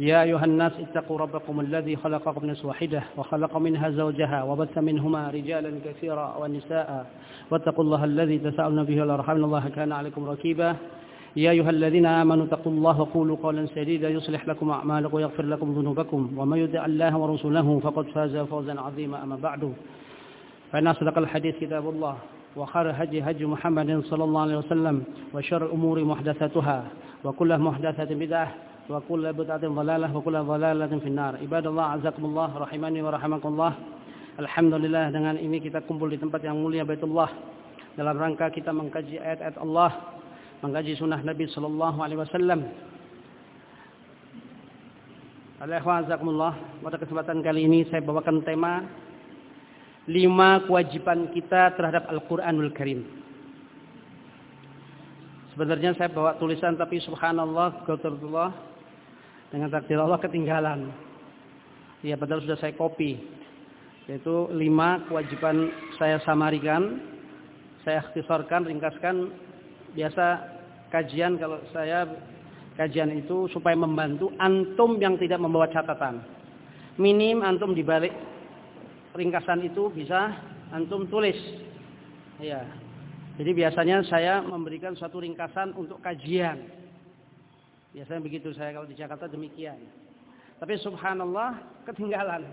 يا أيها الناس اتقوا ربكم الذي خلقكم من واحدة وخلق منها زوجها وبث منهما رجالا كثيرا ونساء. واتقوا الله الذي تساءلون به والأرحام. الله كان عليكم ركيبا. يا أيها الذين آمنوا اتقوا الله وقولوا قولا سديدا يصلح لكم أعمالكم ويغفر لكم ذنوبكم. ومن يطع الله ورسوله فقد فاز فوزا عظيما. أما بعد فإن أصدق الحديث كتاب الله وخير هدي هدي محمد صلى الله عليه وسلم وشر الأمور محدثاتها وكل محدثة بدعة وكل بدعة ضلالة وكل ضلالة في النار عباد الله عزكم الله rahimani wa rahimakumullah Alhamdulillah dengan ini kita kumpul di tempat yang mulia Baitullah dalam rangka kita mengkaji ayat-ayat Allah mengkaji sunnah Nabi sallallahu alaihi wasallam Alhamdulillah pada kesempatan kali ini saya bawakan tema lima kewajiban kita terhadap Al-Quranul Karim. Sebenarnya saya bawa tulisan tapi subhanallah, qadarullah dengan takdir Allah ketinggalan. Ya padahal sudah saya copy. Yaitu lima kewajiban saya samarikan, saya ikhtisarkan, ringkaskan. Biasa kajian kalau saya kajian itu supaya membantu antum yang tidak membawa catatan. Minim antum dibalik ringkasan itu bisa antum tulis. Ya. Jadi biasanya saya memberikan suatu ringkasan untuk kajian. Biasanya begitu saya kalau di Jakarta demikian. Tapi subhanallah ketinggalan.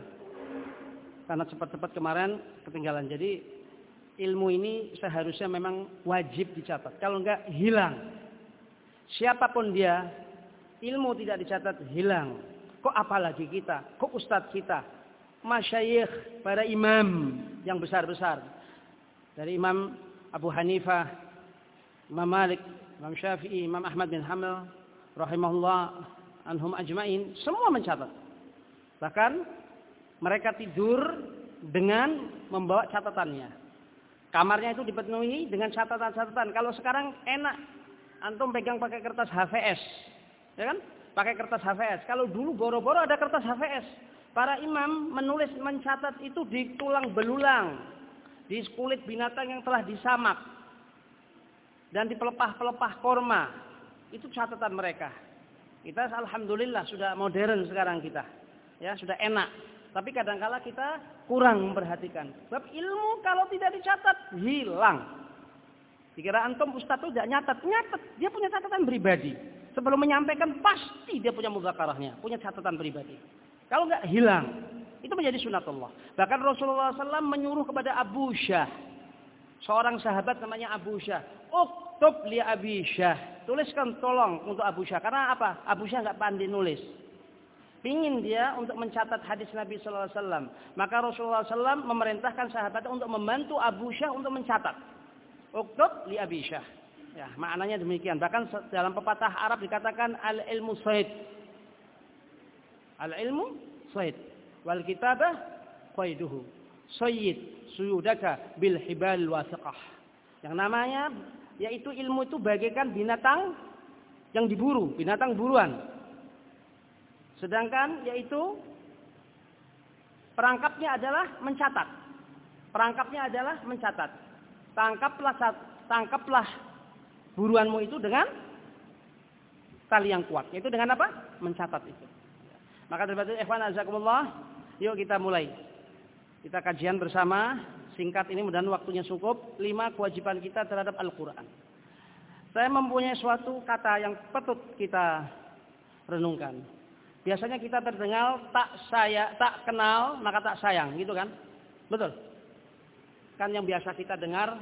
Karena cepat-cepat kemarin ketinggalan. Jadi ilmu ini seharusnya memang wajib dicatat. Kalau enggak hilang. Siapa pun dia, ilmu tidak dicatat hilang. Kok apalagi kita? Kok ustadz kita? Masyayikh, para imam yang besar-besar. Dari Imam Abu Hanifah, Imam Malik, Imam Syafi'i, Imam Ahmad bin Hamil, rahimahullah anhum ajmain semua mencatat. Bahkan mereka tidur dengan membawa catatannya. Kamarnya itu dipenuhi dengan catatan-catatan. Kalau sekarang enak antum pegang pakai kertas HVS. Ya kan? Pakai kertas HVS. Kalau dulu boro-boro ada kertas HVS. Para imam menulis mencatat itu di tulang belulang, di kulit binatang yang telah disamak dan di pelepah-pelepah korma. Itu catatan mereka. Kita alhamdulillah sudah modern sekarang kita. Ya, sudah enak. Tapi kadangkala kita kurang memperhatikan. Sebab ilmu kalau tidak dicatat hilang. Dikira antum ustaz itu tidak nyatat, nyatat. Dia punya catatan pribadi. Sebelum menyampaikan pasti dia punya muzakarahnya, punya catatan pribadi. Kalau enggak hilang, itu menjadi sunatullah. Bahkan Rasulullah SAW menyuruh kepada Abu Syah, seorang sahabat namanya Abu Syah, uktub li Abi Syah, tuliskan tolong untuk Abu Syah. Karena apa? Abu Syah enggak pandai nulis. Pingin dia untuk mencatat hadis Nabi Sallallahu Alaihi Wasallam. Maka Rasulullah SAW memerintahkan sahabatnya untuk membantu Abu Syah untuk mencatat. Uktub li Abi Syah. Ya, maknanya demikian. Bahkan dalam pepatah Arab dikatakan al ilmu said. Al ilmu said. Wal kitabah qaiduhu. Sayyid suyudaka bil hibal wasiqah. Yang namanya yaitu ilmu itu bagaikan binatang yang diburu, binatang buruan. Sedangkan yaitu perangkapnya adalah mencatat. Perangkapnya adalah mencatat. Tangkaplah tangkaplah buruanmu itu dengan tali yang kuat. Yaitu dengan apa? Mencatat itu. Maka terbatas ikhwan azakumullah, yuk kita mulai. Kita kajian bersama, singkat ini mudah waktunya cukup. Lima kewajiban kita terhadap Al-Quran. Saya mempunyai suatu kata yang patut kita renungkan. Biasanya kita terdengar tak saya, tak kenal maka tak sayang, gitu kan? Betul. Kan yang biasa kita dengar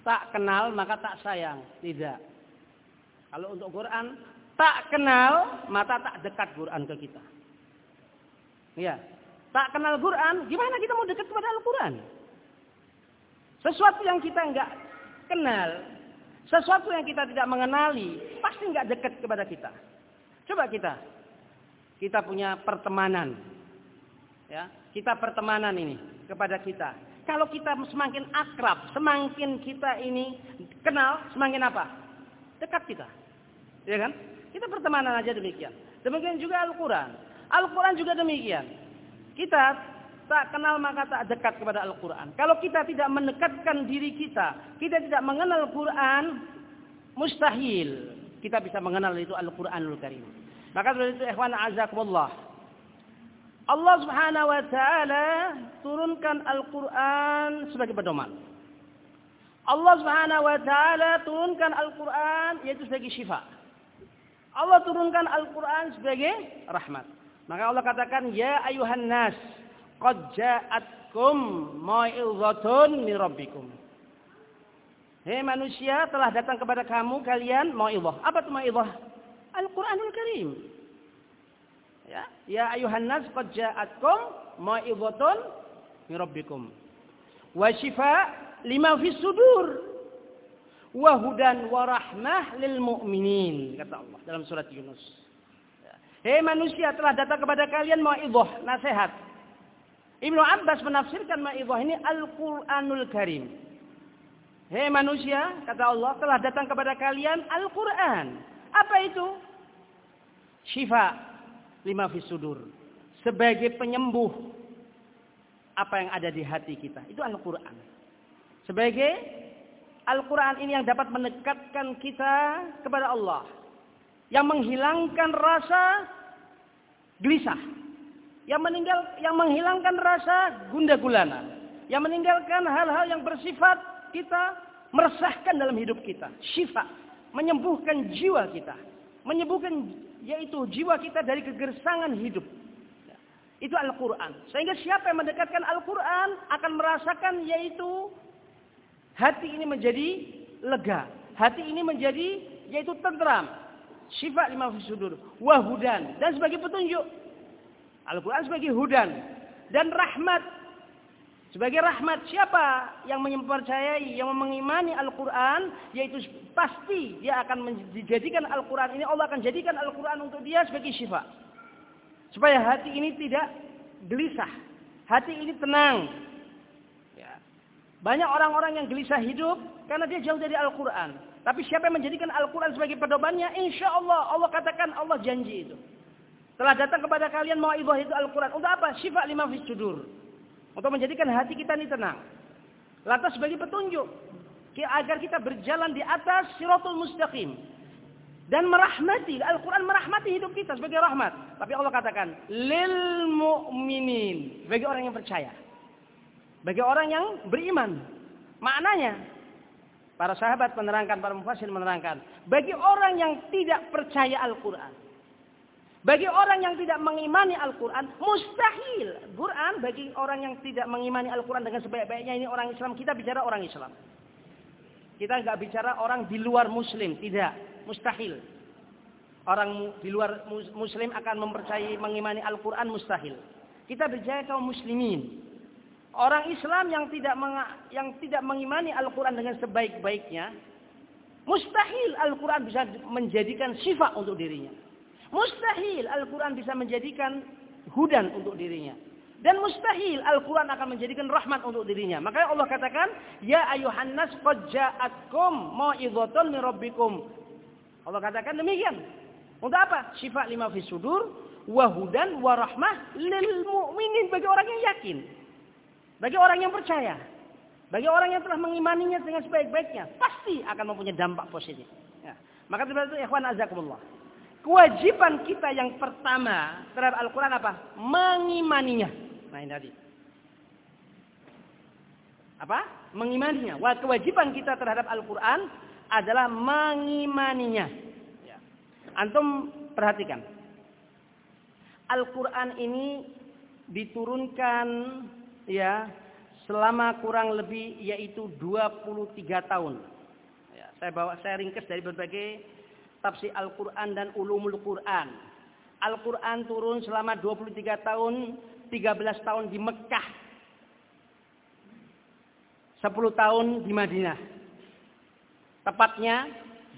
tak kenal maka tak sayang, tidak. Kalau untuk Quran tak kenal maka tak dekat Quran ke kita. Ya, tak kenal Quran, gimana kita mau dekat kepada Al-Quran? Sesuatu yang kita enggak kenal, sesuatu yang kita tidak mengenali, pasti enggak dekat kepada kita. Coba kita Kita punya pertemanan. Ya, kita pertemanan ini kepada kita. Kalau kita semakin akrab, semakin kita ini kenal, semakin apa? Dekat kita. Ya kan? Kita pertemanan aja demikian. Demikian juga Al-Quran. Al-Quran juga demikian. Kita tak kenal maka tak dekat kepada Al-Quran. Kalau kita tidak mendekatkan diri kita, kita tidak mengenal Al-Quran, mustahil kita bisa mengenal itu Al-Quranul Karim. Maka dari itu ikhwan azakumullah. Allah subhanahu wa ta'ala turunkan Al-Quran sebagai pedoman. Allah subhanahu wa ta'ala turunkan Al-Quran yaitu sebagai syifa. Allah turunkan Al-Quran sebagai rahmat. Maka Allah katakan, Ya ayuhan nas, qad ja'atkum ma'idhatun min rabbikum. Hei manusia, telah datang kepada kamu kalian ma'idhah. Apa itu ma'idhah? Al-Quranul Karim. Ya, ya ayuhan nas, qad ja'atkum ma'idhatun min rabbikum. Wa shifa lima fis sudur wahudan warahmah lil mu'minin kata Allah dalam surat Yunus. Hei manusia telah datang kepada kalian mau'idhah, nasihat. Ibnu Abbas menafsirkan mau'idhah ini Al-Qur'anul Karim. Hei manusia, kata Allah, telah datang kepada kalian Al-Qur'an. Apa itu? Syifa lima fisudur. Sebagai penyembuh apa yang ada di hati kita. Itu Al-Qur'an. Sebagai Al-Quran ini yang dapat mendekatkan kita kepada Allah. Yang menghilangkan rasa gelisah. Yang, meninggal, yang menghilangkan rasa gunda gulana. Yang meninggalkan hal-hal yang bersifat kita meresahkan dalam hidup kita. Syifa. Menyembuhkan jiwa kita. Menyembuhkan yaitu jiwa kita dari kegersangan hidup. Itu Al-Quran. Sehingga siapa yang mendekatkan Al-Quran akan merasakan yaitu hati ini menjadi lega. Hati ini menjadi yaitu tentram. Sifat lima sudur. Wahudan. Dan sebagai petunjuk. Al-Quran sebagai hudan. Dan rahmat. Sebagai rahmat siapa yang mempercayai, yang mengimani Al-Quran, yaitu pasti dia akan dijadikan Al-Quran ini, Allah akan jadikan Al-Quran untuk dia sebagai syifa. Supaya hati ini tidak gelisah. Hati ini tenang. Banyak orang-orang yang gelisah hidup karena dia jauh dari Al-Quran. Tapi siapa yang menjadikan Al-Quran sebagai pedomannya, insya Allah, Allah katakan Allah janji itu. Telah datang kepada kalian mau ibadah itu Al-Quran. Untuk apa? Sifat lima fisudur. Untuk menjadikan hati kita ini tenang. Lantas sebagai petunjuk. Agar kita berjalan di atas siratul mustaqim. Dan merahmati. Al-Quran merahmati hidup kita sebagai rahmat. Tapi Allah katakan. Lil mu'minin. Bagi orang yang percaya. Bagi orang yang beriman. Maknanya, para sahabat menerangkan, para mufasir menerangkan. Bagi orang yang tidak percaya Al-Quran. Bagi orang yang tidak mengimani Al-Quran, mustahil. Quran bagi orang yang tidak mengimani Al-Quran dengan sebaik-baiknya ini orang Islam. Kita bicara orang Islam. Kita nggak bicara orang di luar Muslim, tidak, mustahil. Orang di luar Muslim akan mempercayai mengimani Al-Quran mustahil. Kita bicara kaum Muslimin. Orang Islam yang tidak yang tidak mengimani Al-Quran dengan sebaik-baiknya, mustahil Al-Quran bisa menjadikan sifat untuk dirinya. Mustahil Al-Quran bisa menjadikan hudan untuk dirinya. Dan mustahil Al-Quran akan menjadikan rahmat untuk dirinya. Makanya Allah katakan, Ya ayuhan nas qad ja'atkum rabbikum. Allah katakan demikian. Untuk apa? Sifat lima fi sudur, wahudan, warahmah lil mu'minin. Bagi orang yang yakin. Bagi orang yang percaya. Bagi orang yang telah mengimaninya dengan sebaik-baiknya. Pasti akan mempunyai dampak positif. Ya. Maka seperti itu ikhwan azakumullah. Kewajiban kita yang pertama terhadap Al-Quran apa? Mengimaninya. Nah ini tadi. Apa? Mengimaninya. Kewajiban kita terhadap Al-Quran adalah mengimaninya. Ya. Antum perhatikan. Al-Quran ini diturunkan ya selama kurang lebih yaitu 23 tahun. Ya, saya bawa saya ringkas dari berbagai tafsir Al-Qur'an dan ulumul Qur'an. Al-Qur'an turun selama 23 tahun, 13 tahun di Mekah. 10 tahun di Madinah. Tepatnya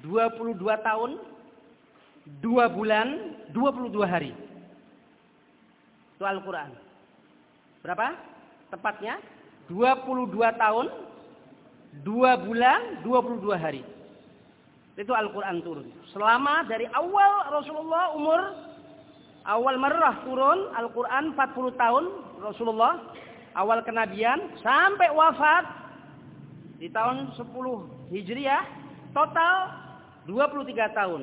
22 tahun, 2 bulan, 22 hari. Itu Al-Quran. Berapa? Tepatnya 22 tahun, 2 bulan, 22 hari. Itu Al-Quran turun. Selama dari awal Rasulullah umur awal merah turun Al-Quran 40 tahun Rasulullah awal kenabian sampai wafat di tahun 10 Hijriah total 23 tahun.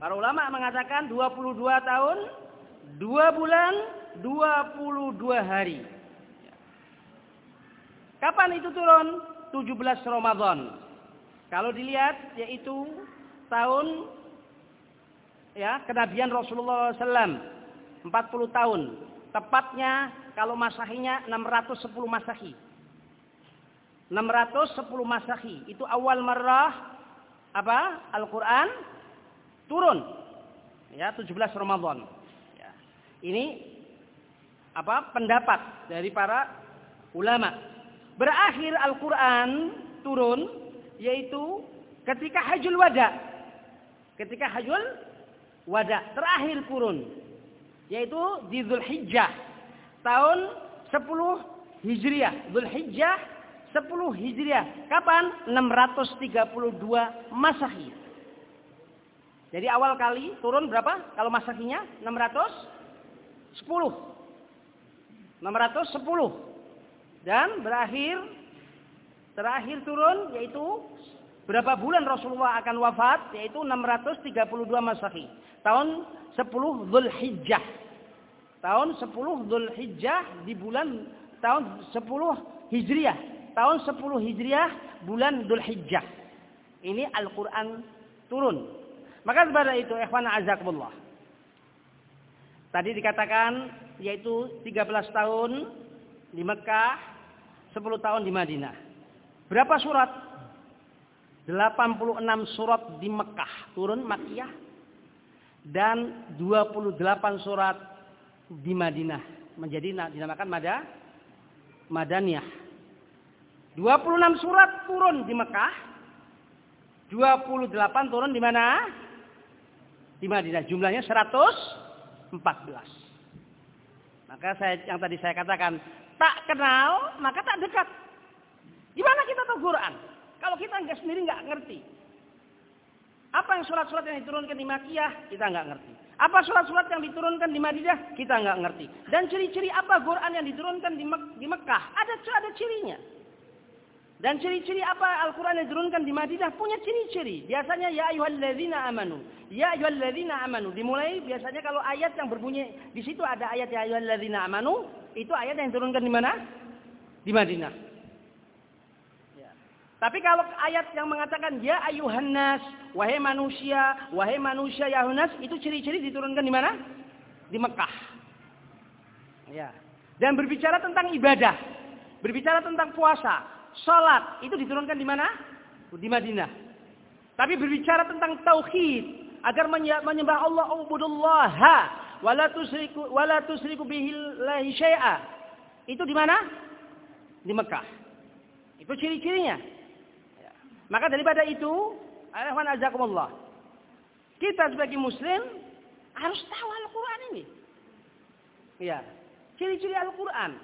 Para ulama mengatakan 22 tahun, 2 bulan, 22 hari. Kapan itu turun? 17 Ramadan. Kalau dilihat yaitu tahun ya kenabian Rasulullah SAW 40 tahun. Tepatnya kalau masahinya 610 masahi. 610 masahi. Itu awal marah apa? Al-Quran turun. Ya, 17 Ramadan. Ya. Ini apa? Pendapat dari para ulama. Berakhir Al-Quran turun yaitu ketika Hajjul Wada. Ketika Hajjul Wada terakhir turun yaitu di Zulhijjah tahun 10 Hijriah. Zulhijjah 10 Hijriah. Kapan? 632 Masehi. Jadi awal kali turun berapa? Kalau Masehinya 610. 610. Dan berakhir terakhir turun yaitu berapa bulan Rasulullah akan wafat yaitu 632 Masehi. Tahun 10 Zulhijjah. Tahun 10 Zulhijjah di bulan tahun 10 Hijriah tahun 10 Hijriah bulan Dhul Hijjah. Ini Al-Quran turun. Maka sebagai itu, ikhwan azakumullah. Tadi dikatakan yaitu 13 tahun di Mekah, 10 tahun di Madinah. Berapa surat? 86 surat di Mekah turun Makiyah dan 28 surat di Madinah menjadi dinamakan Mada Madaniyah. 26 surat turun di Mekah. 28 turun di mana? Di Madinah. Jumlahnya 114. Maka saya yang tadi saya katakan, tak kenal maka tak dekat. Gimana kita tahu Quran? Kalau kita nggak sendiri nggak ngerti. Apa yang surat-surat yang diturunkan di Makiyah kita nggak ngerti. Apa surat-surat yang diturunkan di Madinah kita nggak ngerti. Dan ciri-ciri apa Quran yang diturunkan di, Mek di Mekah ada ada cirinya. Dan ciri-ciri apa Al-Quran yang diturunkan di Madinah punya ciri-ciri. Biasanya ya ayyuhalladzina amanu. Ya ayyuhalladzina amanu. Dimulai biasanya kalau ayat yang berbunyi di situ ada ayat ya ayyuhalladzina amanu, itu ayat yang diturunkan di mana? Di Madinah. Ya. Tapi kalau ayat yang mengatakan ya ayyuhannas, wahai manusia, wahai manusia ya hunas, itu ciri-ciri diturunkan di mana? Di Mekah. Ya. Dan berbicara tentang ibadah, berbicara tentang puasa, Salat itu diturunkan di mana? Di Madinah. Tapi berbicara tentang tauhid agar menyembah Allah ubudullaha wala tusriku wala syai'a. Itu di mana? Di Mekah. Itu ciri-cirinya. Ya. Maka daripada itu, ayahwan azakumullah. Kita sebagai muslim harus tahu Al-Qur'an ini. Ya. Ciri-ciri Al-Qur'an.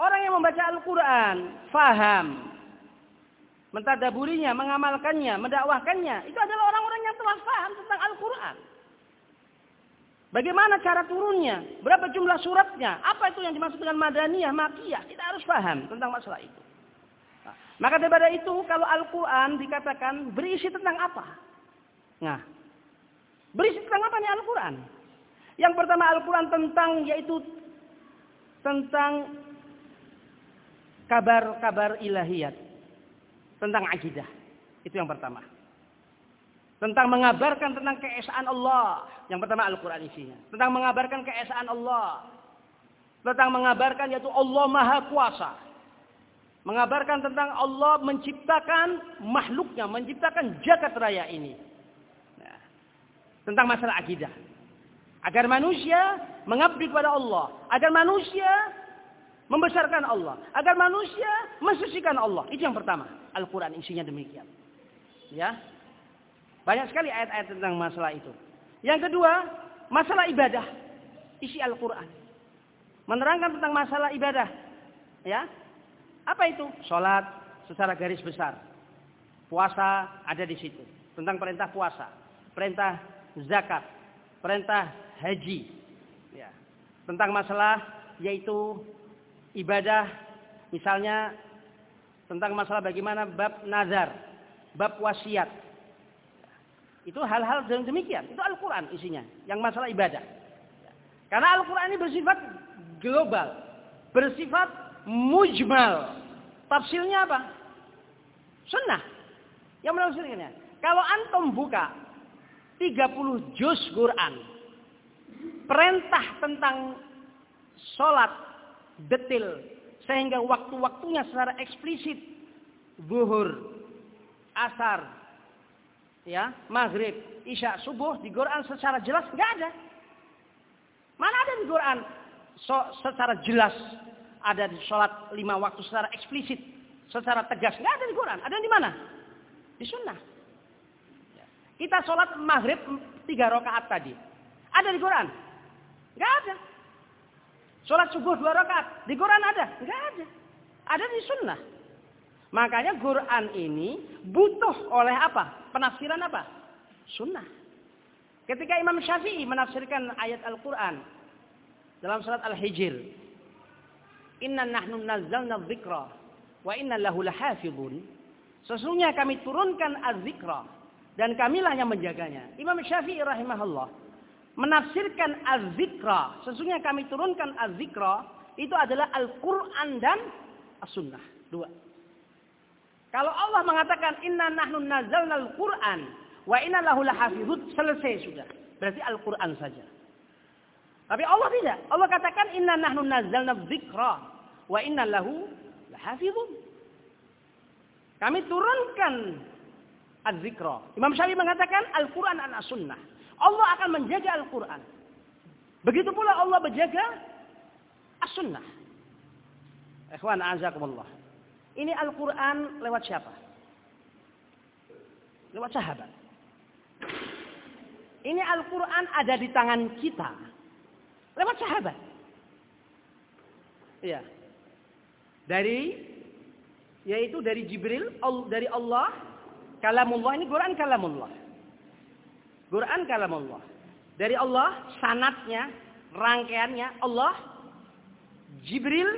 Orang yang membaca Al-Quran, faham, mentadaburinya, mengamalkannya, mendakwahkannya, itu adalah orang-orang yang telah faham tentang Al-Quran. Bagaimana cara turunnya? Berapa jumlah suratnya? Apa itu yang dimaksud dengan madaniyah, makiyah? Kita harus paham tentang masalah itu. Nah, maka daripada itu, kalau Al-Quran dikatakan berisi tentang apa? Nah, berisi tentang apa nih Al-Quran? Yang pertama Al-Quran tentang yaitu tentang kabar-kabar ilahiyat tentang akidah. Itu yang pertama. Tentang mengabarkan tentang keesaan Allah. Yang pertama Al-Quran isinya. Tentang mengabarkan keesaan Allah. Tentang mengabarkan yaitu Allah Maha Kuasa. Mengabarkan tentang Allah menciptakan makhluknya. Menciptakan jagat raya ini. Nah, tentang masalah akidah. Agar manusia mengabdi kepada Allah. Agar manusia membesarkan Allah, agar manusia mensucikan Allah. Itu yang pertama. Al-Quran isinya demikian. Ya, banyak sekali ayat-ayat tentang masalah itu. Yang kedua, masalah ibadah. Isi Al-Quran. Menerangkan tentang masalah ibadah. Ya. Apa itu? Salat secara garis besar. Puasa ada di situ. Tentang perintah puasa, perintah zakat, perintah haji. Ya. Tentang masalah yaitu ibadah misalnya tentang masalah bagaimana bab nazar, bab wasiat. Itu hal-hal yang demikian. Itu Al-Quran isinya. Yang masalah ibadah. Karena Al-Quran ini bersifat global. Bersifat mujmal. Tafsirnya apa? Sunnah. Yang menafsirkannya. Kalau antum buka 30 juz Quran. Perintah tentang sholat detil sehingga waktu-waktunya secara eksplisit zuhur, asar, ya, maghrib, isya, subuh di Quran secara jelas nggak ada. Mana ada di Quran so, secara jelas ada di sholat lima waktu secara eksplisit, secara tegas nggak ada di Quran. Ada di mana? Di sunnah. Kita sholat maghrib tiga rakaat tadi. Ada di Quran? Nggak ada. Sholat subuh dua rakaat. Di Quran ada? Enggak ada. Ada di sunnah. Makanya Quran ini butuh oleh apa? Penafsiran apa? Sunnah. Ketika Imam Syafi'i menafsirkan ayat Al-Quran dalam surat Al-Hijr. Inna nahnu nazzalna dzikra wa inna lahu lahafizun. Sesungguhnya kami turunkan az-zikra dan kamilah yang menjaganya. Imam Syafi'i rahimahullah menafsirkan az-zikra. Sesungguhnya kami turunkan az-zikra itu adalah Al-Quran dan As-Sunnah. Dua. Kalau Allah mengatakan inna nahnu nazzalna al-Quran wa inna lahu lahafizun selesai sudah. Berarti Al-Quran saja. Tapi Allah tidak. Allah katakan inna nahnu nazzalna dzikra wa inna lahu lahafizun. Kami turunkan az-zikra. Imam Syafi'i mengatakan Al-Quran dan As-Sunnah. Allah akan menjaga Al-Quran. Begitu pula Allah menjaga As-Sunnah. Ikhwan azakumullah. Ini Al-Quran lewat siapa? Lewat sahabat. Ini Al-Quran ada di tangan kita. Lewat sahabat. Iya. Dari yaitu dari Jibril, dari Allah, kalamullah ini Quran kalamullah. Quran kalam Allah. Dari Allah sanatnya, rangkaiannya Allah Jibril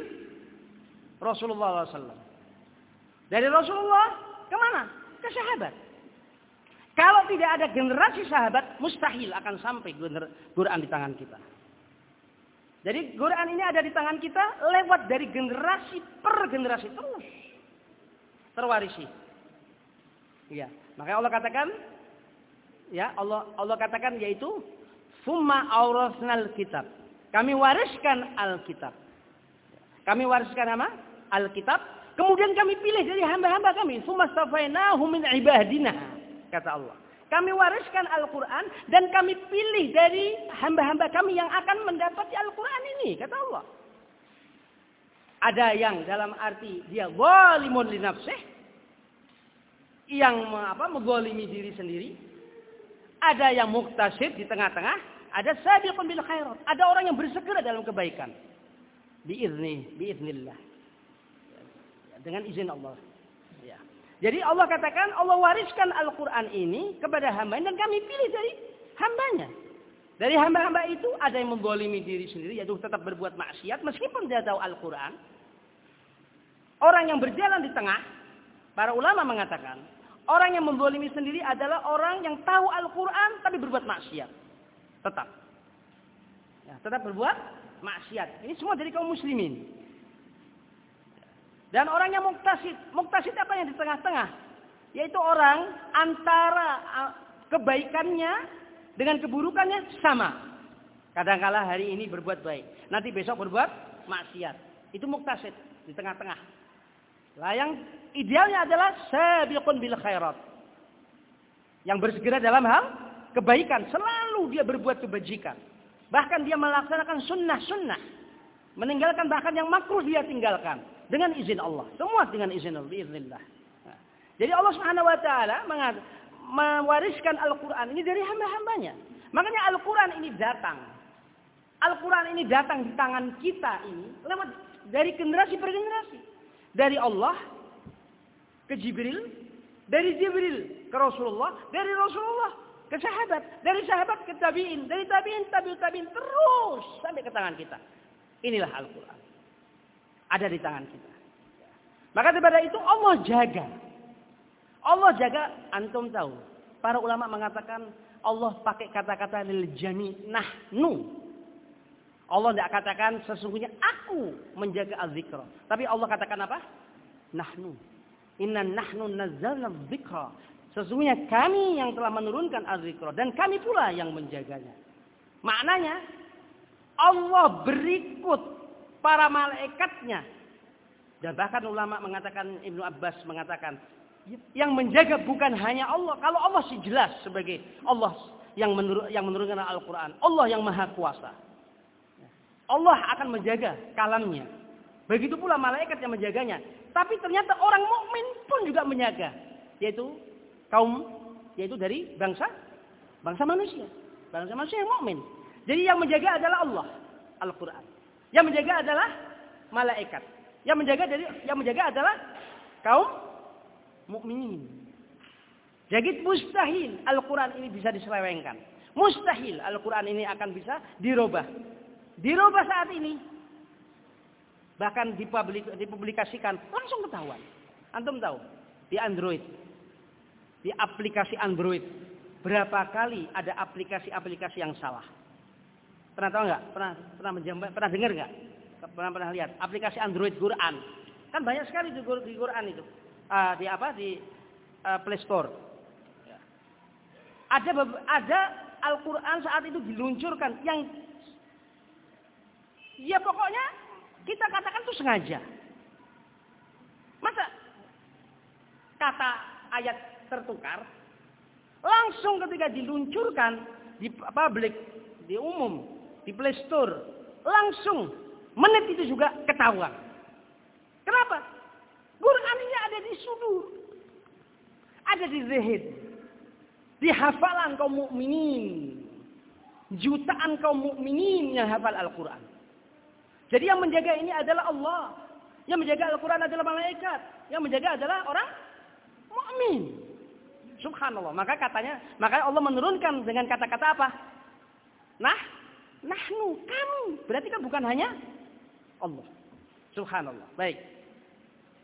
Rasulullah SAW. Dari Rasulullah ke mana? Ke sahabat. Kalau tidak ada generasi sahabat, mustahil akan sampai Quran di tangan kita. Jadi Quran ini ada di tangan kita lewat dari generasi per generasi terus terwarisi. Iya, makanya Allah katakan ya Allah Allah katakan yaitu summa aurasnal kitab. Kami wariskan Alkitab. Kami wariskan apa? Alkitab. Kemudian kami pilih dari hamba-hamba kami. Summa stafainahu min ibadina. Kata Allah. Kami wariskan Al-Quran dan kami pilih dari hamba-hamba kami yang akan mendapati Al-Quran ini. Kata Allah. Ada yang dalam arti dia walimun li nafsih. Yang apa, menggolimi diri sendiri ada yang muktasid di tengah-tengah, ada sabiqun bil khairat. Ada orang yang bersegera dalam kebaikan. Biizni, biiznillah. Dengan izin Allah. Ya. Jadi Allah katakan Allah wariskan Al-Quran ini kepada hamba dan kami pilih dari hambanya. Dari hamba-hamba itu ada yang menggolimi diri sendiri yaitu tetap berbuat maksiat meskipun dia tahu Al-Quran. Orang yang berjalan di tengah, para ulama mengatakan Orang yang membolimi sendiri adalah orang yang tahu Al-Quran tapi berbuat maksiat. Tetap. Ya, tetap berbuat maksiat. Ini semua dari kaum muslimin. Dan orang yang muktasid. Muktasid apa yang di tengah-tengah? Yaitu orang antara kebaikannya dengan keburukannya sama. Kadangkala hari ini berbuat baik. Nanti besok berbuat maksiat. Itu muktasid di tengah-tengah. Lah yang idealnya adalah sabiqun bil khairat. Yang bersegera dalam hal kebaikan, selalu dia berbuat kebajikan. Bahkan dia melaksanakan sunnah-sunnah. Meninggalkan bahkan yang makruh dia tinggalkan dengan izin Allah. Semua dengan izin Allah, jadi Allah Subhanahu wa taala mewariskan Al-Qur'an ini dari hamba-hambanya. Makanya Al-Qur'an ini datang Al-Quran ini datang di tangan kita ini lewat dari generasi per generasi. Dari Allah ke Jibril, dari Jibril ke Rasulullah, dari Rasulullah ke sahabat, dari sahabat ke tabiin, dari tabiin, tabiin, tabiin terus sampai ke tangan kita. Inilah Al-Quran. Ada di tangan kita. Maka daripada itu Allah jaga. Allah jaga, antum tahu. Para ulama mengatakan Allah pakai kata-kata lil jami nahnu. Allah tidak katakan sesungguhnya aku menjaga az-zikra. Tapi Allah katakan apa? Nahnu. Inna nahnu nazzalna dzikra. Sesungguhnya kami yang telah menurunkan az-zikra dan kami pula yang menjaganya. Maknanya Allah berikut para malaikatnya. Dan bahkan ulama mengatakan Ibnu Abbas mengatakan yang menjaga bukan hanya Allah. Kalau Allah sih jelas sebagai Allah yang menurut yang menurunkan Al-Qur'an. Allah yang maha kuasa. Allah akan menjaga kalamnya. Begitu pula malaikat yang menjaganya. Tapi ternyata orang mukmin pun juga menjaga, yaitu kaum yaitu dari bangsa bangsa manusia, bangsa manusia yang mukmin. Jadi yang menjaga adalah Allah, Al-Qur'an. Yang menjaga adalah malaikat. Yang menjaga dari yang menjaga adalah kaum mukminin. Jadi mustahil Al-Quran ini bisa diselewengkan. Mustahil Al-Quran ini akan bisa dirubah. Dirubah saat ini. Bahkan dipublik, dipublikasikan langsung ketahuan. Antum tahu di Android, di aplikasi Android berapa kali ada aplikasi-aplikasi yang salah. Pernah tahu nggak? Pernah pernah menjambat, pernah dengar nggak? Pernah pernah lihat aplikasi Android Quran? Kan banyak sekali di, Quran itu. Uh, di apa? Di uh, Play Store. Ya. Ada ada Al-Quran saat itu diluncurkan yang Ya pokoknya kita katakan itu sengaja. Masa kata ayat tertukar langsung ketika diluncurkan di publik, di umum, di Play Store, langsung menit itu juga ketahuan. Kenapa? Quran ini ada di sudur. Ada di zahid. Di hafalan kaum mukminin. Jutaan kaum mukminin yang hafal Al-Quran. Jadi yang menjaga ini adalah Allah. Yang menjaga Al-Quran adalah malaikat. Yang menjaga adalah orang mukmin. Subhanallah. Maka katanya, maka Allah menurunkan dengan kata-kata apa? Nah, nahnu, kami. Berarti kan bukan hanya Allah. Subhanallah. Baik.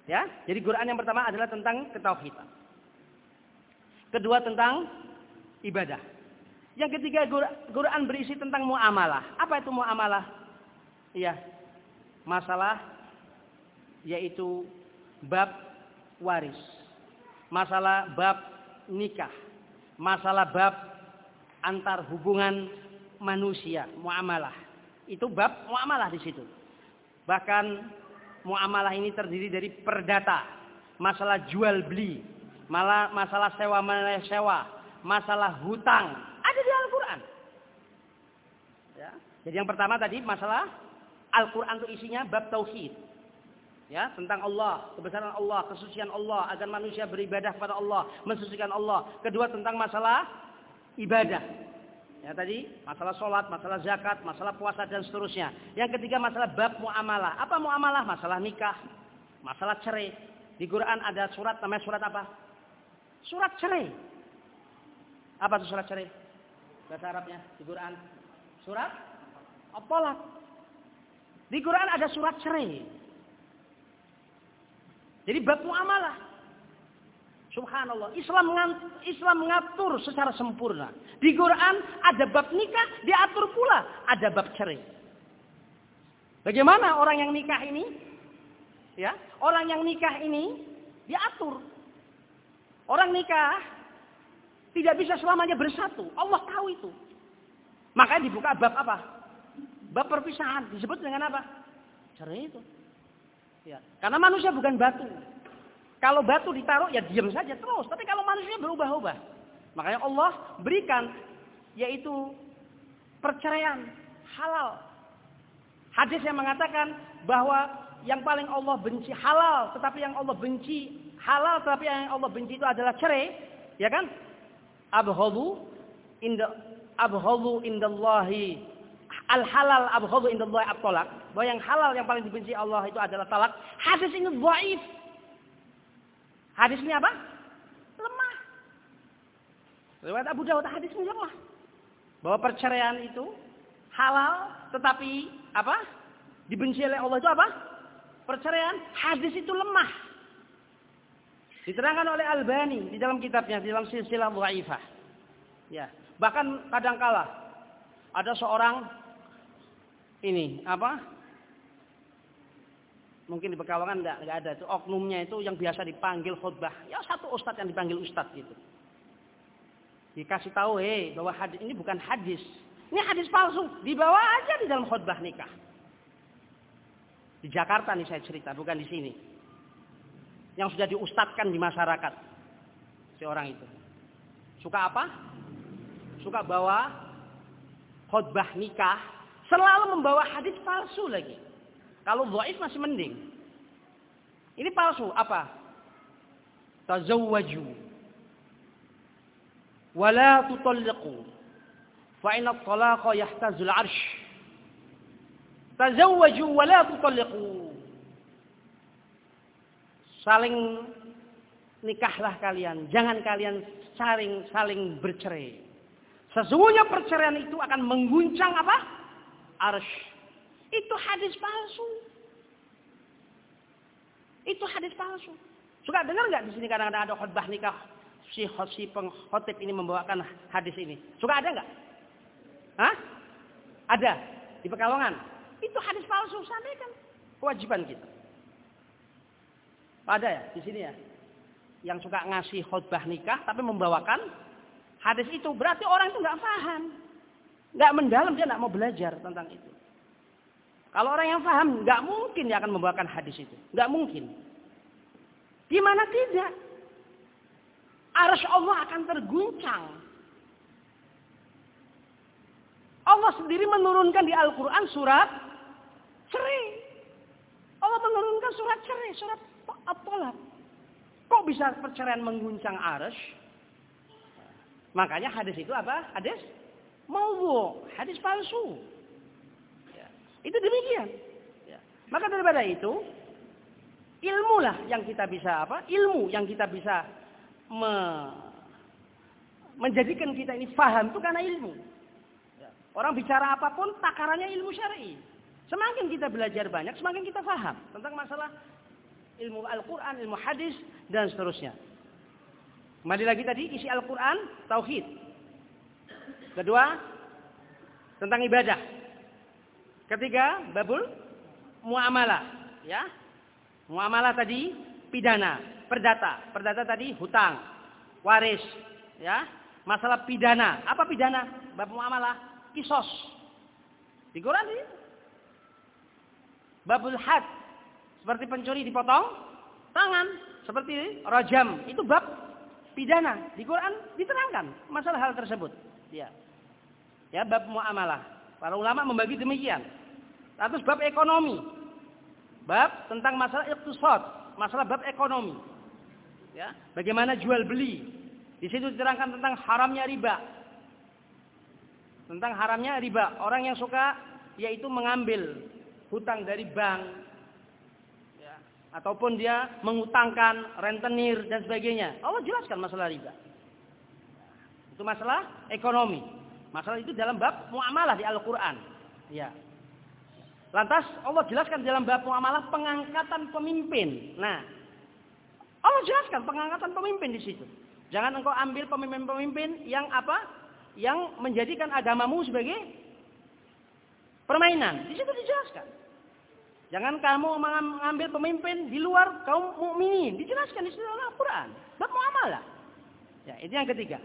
Ya, jadi Quran yang pertama adalah tentang ketauhidan. Kedua tentang ibadah. Yang ketiga Quran berisi tentang muamalah. Apa itu muamalah? Iya, masalah yaitu bab waris, masalah bab nikah, masalah bab antar hubungan manusia, muamalah. Itu bab muamalah di situ. Bahkan muamalah ini terdiri dari perdata, masalah jual beli, malah masalah sewa sewa, masalah hutang, ada di Al-Qur'an. Ya. Jadi yang pertama tadi masalah Al-Quran itu isinya bab tauhid. Ya, tentang Allah, kebesaran Allah, kesucian Allah, agar manusia beribadah kepada Allah, mensucikan Allah. Kedua tentang masalah ibadah. Ya tadi masalah sholat, masalah zakat, masalah puasa dan seterusnya. Yang ketiga masalah bab muamalah. Apa muamalah? Masalah nikah, masalah cerai. Di Quran ada surat namanya surat apa? Surat cerai. Apa itu surat cerai? Bahasa Arabnya di Quran. Surat Apalak. Di Quran ada surat cerai. Jadi bab muamalah. Subhanallah. Islam Islam mengatur secara sempurna. Di Quran ada bab nikah, diatur pula ada bab cerai. Bagaimana orang yang nikah ini? Ya, orang yang nikah ini diatur. Orang nikah tidak bisa selamanya bersatu. Allah tahu itu. Makanya dibuka bab apa? Bab perpisahan disebut dengan apa? Cerai itu. Ya. Karena manusia bukan batu. Kalau batu ditaruh ya diam saja terus. Tapi kalau manusia berubah-ubah. Makanya Allah berikan yaitu perceraian halal. Hadis yang mengatakan bahwa yang paling Allah benci halal, tetapi yang Allah benci halal, tetapi yang Allah benci itu adalah cerai, ya kan? Abghadu inda abghadu indallahi al halal abghadu indallahi at-talaq, bahwa yang halal yang paling dibenci Allah itu adalah talak. Hadis ini dhaif. Hadis ini apa? Lemah. Lewat Abu Dawud hadis ini lemah. Bahwa perceraian itu halal tetapi apa? Dibenci oleh Allah itu apa? Perceraian hadis itu lemah. Diterangkan oleh Albani di dalam kitabnya di dalam silsilah dhaifah. Ya, bahkan kadangkala ada seorang ini apa? Mungkin di Pekalongan enggak, enggak ada itu oknumnya itu yang biasa dipanggil khutbah. Ya satu ustadz yang dipanggil ustadz gitu. Dikasih tahu, eh bahwa hadis ini bukan hadis. Ini hadis palsu. Dibawa aja di dalam khutbah nikah. Di Jakarta nih saya cerita, bukan di sini. Yang sudah diustadkan di masyarakat. Si orang itu. Suka apa? Suka bawa khutbah nikah Selalu membawa hadis palsu lagi. Kalau dhaif masih mending. Ini palsu apa? Tazawwaju. Wala tutalliqu. Fa inna talaqa yahtazul arsh. Tazawwaju wala tutalliqu. Saling nikahlah kalian. Jangan kalian saling saling bercerai. Sesungguhnya perceraian itu akan mengguncang apa? arsh. Itu hadis palsu. Itu hadis palsu. Suka dengar nggak di sini kadang-kadang ada khutbah nikah si si pengkhotib ini membawakan hadis ini. Suka ada nggak? Hah? Ada di Pekalongan. Itu hadis palsu sampaikan kewajiban kita. Ada ya di sini ya. Yang suka ngasih khutbah nikah tapi membawakan hadis itu berarti orang itu nggak paham. Nggak mendalam dia nggak mau belajar tentang itu. Kalau orang yang paham, nggak mungkin dia akan membawakan hadis itu. Nggak mungkin. Gimana tidak? Arsy Allah akan terguncang. Allah sendiri menurunkan di Al-Quran surat cerai. Allah menurunkan surat cerai, surat at Kok bisa perceraian mengguncang arsy? Makanya hadis itu apa? Hadis mau hadis palsu. Itu demikian. Ya. Maka daripada itu, ilmulah yang kita bisa apa? Ilmu yang kita bisa me menjadikan kita ini faham itu karena ilmu. Ya. Orang bicara apa pun takarannya ilmu syar'i. Semakin kita belajar banyak, semakin kita faham tentang masalah ilmu Al-Quran, ilmu hadis, dan seterusnya. Kembali lagi tadi, isi Al-Quran, Tauhid. Kedua, tentang ibadah. Ketiga, babul muamalah, ya. Muamalah tadi pidana, perdata. Perdata tadi hutang, waris, ya. Masalah pidana, apa pidana? Bab muamalah, kisos. Di Quran ini. Babul had, seperti pencuri dipotong tangan, seperti rajam, itu bab pidana. Di Quran diterangkan masalah hal tersebut. Ya. Ya, bab muamalah. Para ulama membagi demikian. Terus bab ekonomi. Bab tentang masalah iqtisad, masalah bab ekonomi. Ya, bagaimana jual beli. Di situ diterangkan tentang haramnya riba. Tentang haramnya riba. Orang yang suka yaitu mengambil hutang dari bank ya, ataupun dia mengutangkan rentenir dan sebagainya. Allah jelaskan masalah riba. Itu masalah ekonomi. Masalah itu dalam bab muamalah di Al-Quran. Ya. Lantas Allah jelaskan dalam bab muamalah pengangkatan pemimpin. Nah, Allah jelaskan pengangkatan pemimpin di situ. Jangan engkau ambil pemimpin-pemimpin yang apa? Yang menjadikan agamamu sebagai permainan. Di situ dijelaskan. Jangan kamu mengambil pemimpin di luar kaum mukminin. Dijelaskan di situ Al-Quran. Bab muamalah. Ya, itu yang ketiga.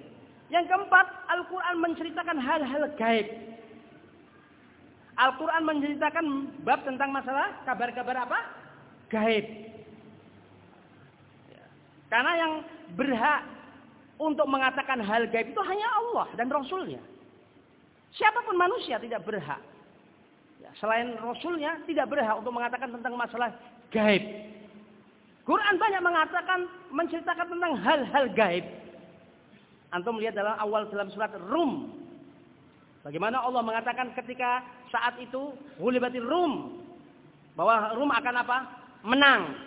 Yang keempat, Al-Quran menceritakan hal-hal gaib. Al-Quran menceritakan bab tentang masalah kabar-kabar apa? Gaib. Ya. Karena yang berhak untuk mengatakan hal gaib itu hanya Allah dan Rasulnya. Siapa pun manusia tidak berhak. Ya, selain Rasulnya tidak berhak untuk mengatakan tentang masalah gaib. Quran banyak mengatakan, menceritakan tentang hal-hal gaib. Antum lihat dalam awal dalam surat Rum. Bagaimana Allah mengatakan ketika saat itu Ghulibatil Rum. Bahwa Rum akan apa? Menang.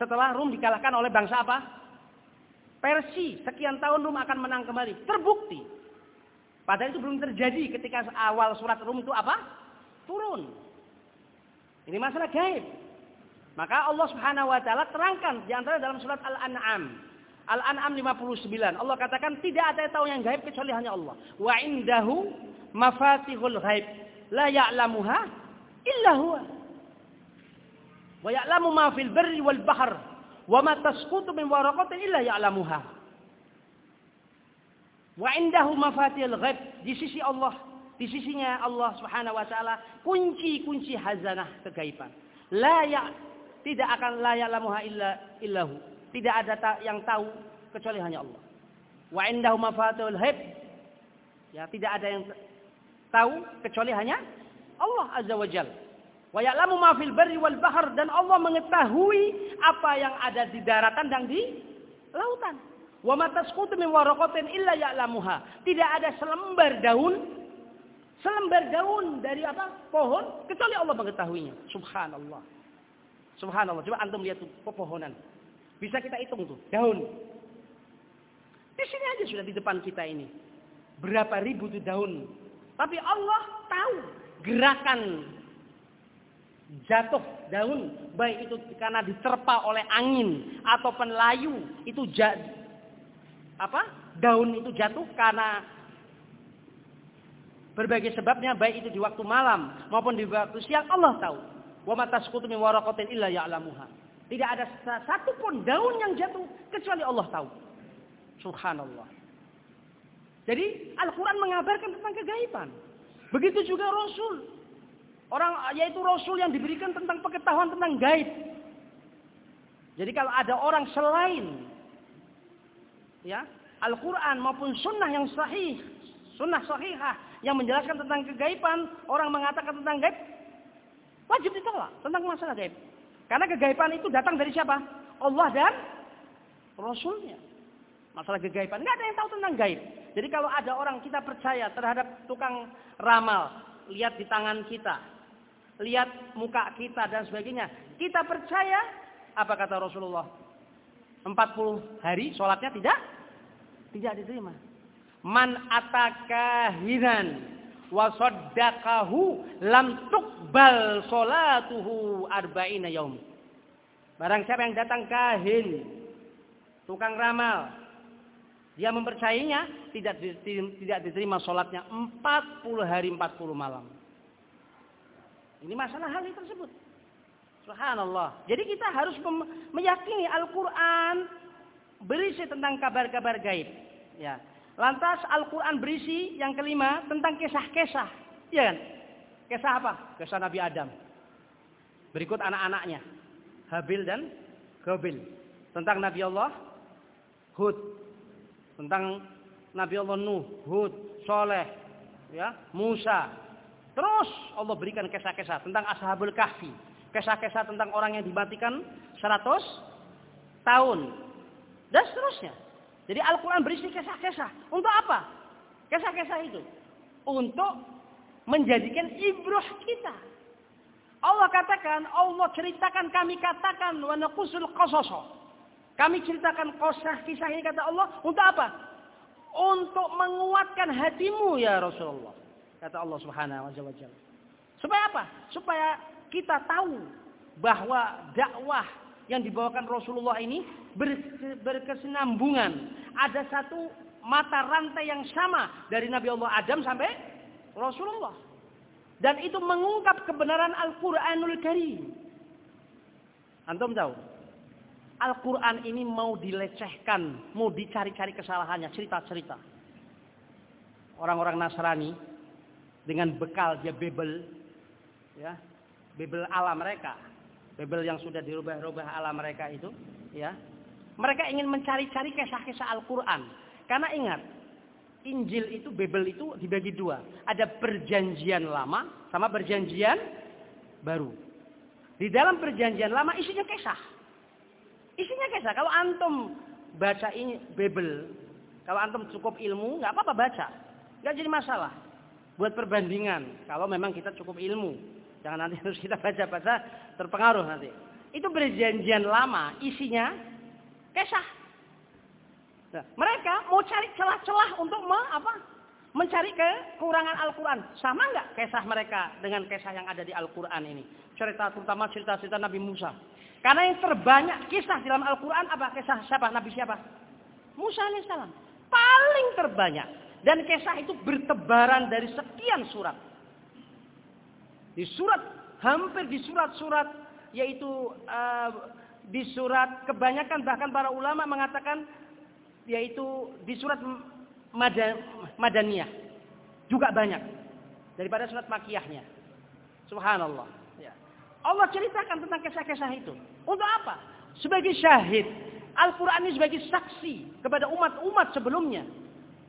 Setelah Rum dikalahkan oleh bangsa apa? Persi. Sekian tahun Rum akan menang kembali. Terbukti. Padahal itu belum terjadi ketika awal surat Rum itu apa? Turun. Ini masalah gaib. Maka Allah Subhanahu wa taala terangkan di antara dalam surat Al-An'am. Al-An'am 59. Allah katakan tidak ada yang tahu yang gaib kecuali hanya Allah. Wa indahu mafatihul ghaib la ya'lamuha illa huwa. Wa ya'lamu ma fil barri wal bahr wa ma tasqutu min waraqatin illa ya'lamuha. Wa indahu mafatihul ghaib di sisi Allah, di sisinya Allah Subhanahu wa taala kunci-kunci hazanah kegaiban. La ya tidak akan la ya'lamuha illa illahu. Tidak ada yang tahu kecuali hanya Allah. Wa indahu mafatihul ghaib. Ya, tidak ada yang tahu kecuali hanya Allah Azza wa Jal. Wa ya'lamu ma fil barri wal bahr dan Allah mengetahui apa yang ada di daratan dan di lautan. Wa ma tasqutu min waraqatin illa ya'lamuha. Tidak ada selembar daun selembar daun dari apa? pohon kecuali Allah mengetahuinya. Subhanallah. Subhanallah. Coba antum lihat tuh pepohonan. Bisa kita hitung tuh, daun. Di sini aja sudah di depan kita ini. Berapa ribu tuh daun. Tapi Allah tahu gerakan jatuh daun baik itu karena diterpa oleh angin atau penlayu itu jat, apa daun itu jatuh karena berbagai sebabnya baik itu di waktu malam maupun di waktu siang Allah tahu wa matasqutu min waraqatin illa ya'lamuha tidak ada satu pun daun yang jatuh kecuali Allah tahu. Subhanallah. Jadi Al-Quran mengabarkan tentang kegaiban. Begitu juga Rasul. Orang yaitu Rasul yang diberikan tentang pengetahuan tentang gaib. Jadi kalau ada orang selain ya Al-Quran maupun sunnah yang sahih, sunnah sahihah yang menjelaskan tentang kegaiban, orang mengatakan tentang gaib, wajib ditolak tentang masalah gaib. Karena kegaiban itu datang dari siapa? Allah dan Rasulnya. Masalah kegaiban. Nggak ada yang tahu tentang gaib. Jadi kalau ada orang kita percaya terhadap tukang ramal. Lihat di tangan kita. Lihat muka kita dan sebagainya. Kita percaya. Apa kata Rasulullah? 40 hari sholatnya tidak? Tidak diterima. Man atakahinan wasaddaqahu lam tuqbal salatuhu arba'ina yaum. Barang siapa yang datang kahin, tukang ramal, dia mempercayainya, tidak tidak diterima sholatnya 40 hari 40 malam. Ini masalah hal ini tersebut. Subhanallah. Jadi kita harus meyakini Al-Quran berisi tentang kabar-kabar gaib. Ya. Lantas Al-Quran berisi yang kelima tentang kisah-kisah. Iya kan? Kisah apa? Kisah Nabi Adam. Berikut anak-anaknya. Habil dan Gabil. Tentang Nabi Allah Hud. Tentang Nabi Allah Nuh, Hud, Soleh, ya, Musa. Terus Allah berikan kisah-kisah tentang Ashabul Kahfi. Kisah-kisah tentang orang yang dimatikan 100 tahun. Dan seterusnya. Jadi Al-Quran berisi kisah-kisah. Untuk apa? Kisah-kisah itu. Untuk menjadikan ibrah kita. Allah katakan, Allah ceritakan, kami katakan, wa naqusul qasaso. Kami ceritakan kisah kisah ini kata Allah, untuk apa? Untuk menguatkan hatimu ya Rasulullah. Kata Allah subhanahu wa ta'ala. Supaya apa? Supaya kita tahu bahwa dakwah yang dibawakan Rasulullah ini berkesinambungan. Ada satu mata rantai yang sama dari Nabi Allah Adam sampai Rasulullah. Dan itu mengungkap kebenaran Al-Quranul Karim. Antum tahu? Al-Quran ini mau dilecehkan, mau dicari-cari kesalahannya, cerita-cerita. Orang-orang Nasrani dengan bekal dia bebel, ya, bebel ala mereka Bebel yang sudah dirubah-rubah ala mereka itu, ya. Mereka ingin mencari-cari kisah-kisah Al-Quran. Karena ingat, Injil itu, Bebel itu dibagi dua. Ada perjanjian lama sama perjanjian baru. Di dalam perjanjian lama isinya kisah. Isinya kisah. Kalau antum baca ini Bebel, kalau antum cukup ilmu, nggak apa-apa baca. Nggak jadi masalah. buat perbandingan. Kalau memang kita cukup ilmu. Jangan nanti terus kita baca-baca terpengaruh nanti. Itu perjanjian lama, isinya kisah. Nah, mereka mau cari celah-celah untuk me, apa? mencari kekurangan Al-Quran. Sama nggak kisah mereka dengan kisah yang ada di Al-Quran ini? Cerita terutama cerita-cerita Nabi Musa. Karena yang terbanyak kisah dalam Al-Quran apa? Kisah siapa? Nabi siapa? Musa alaihissalam. Paling terbanyak. Dan kisah itu bertebaran dari sekian surat. Di surat, hampir di surat-surat, yaitu uh, di surat kebanyakan bahkan para ulama mengatakan yaitu di surat Madaniyah. Juga banyak. Daripada surat Makiyahnya. Subhanallah. Allah ceritakan tentang kisah-kisah itu. Untuk apa? Sebagai syahid. Al-Quran ini sebagai saksi kepada umat-umat sebelumnya.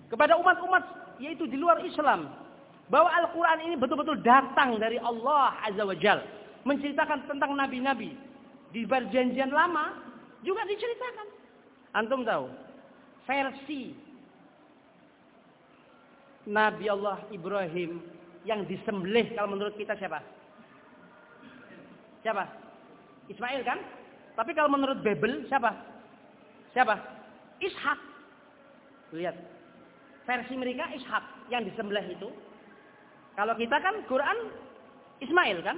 Kepada umat-umat yaitu di luar Islam. Bahwa Al-Quran ini betul-betul datang dari Allah Azza wa Jal. Menceritakan tentang nabi-nabi. Di perjanjian lama juga diceritakan. Antum tahu. Versi Nabi Allah Ibrahim yang disembelih kalau menurut kita siapa? Siapa? Ismail kan? Tapi kalau menurut Bebel siapa? Siapa? Ishak. Lihat. Versi mereka Ishak yang disembelih itu. Kalau kita kan Quran Ismail kan?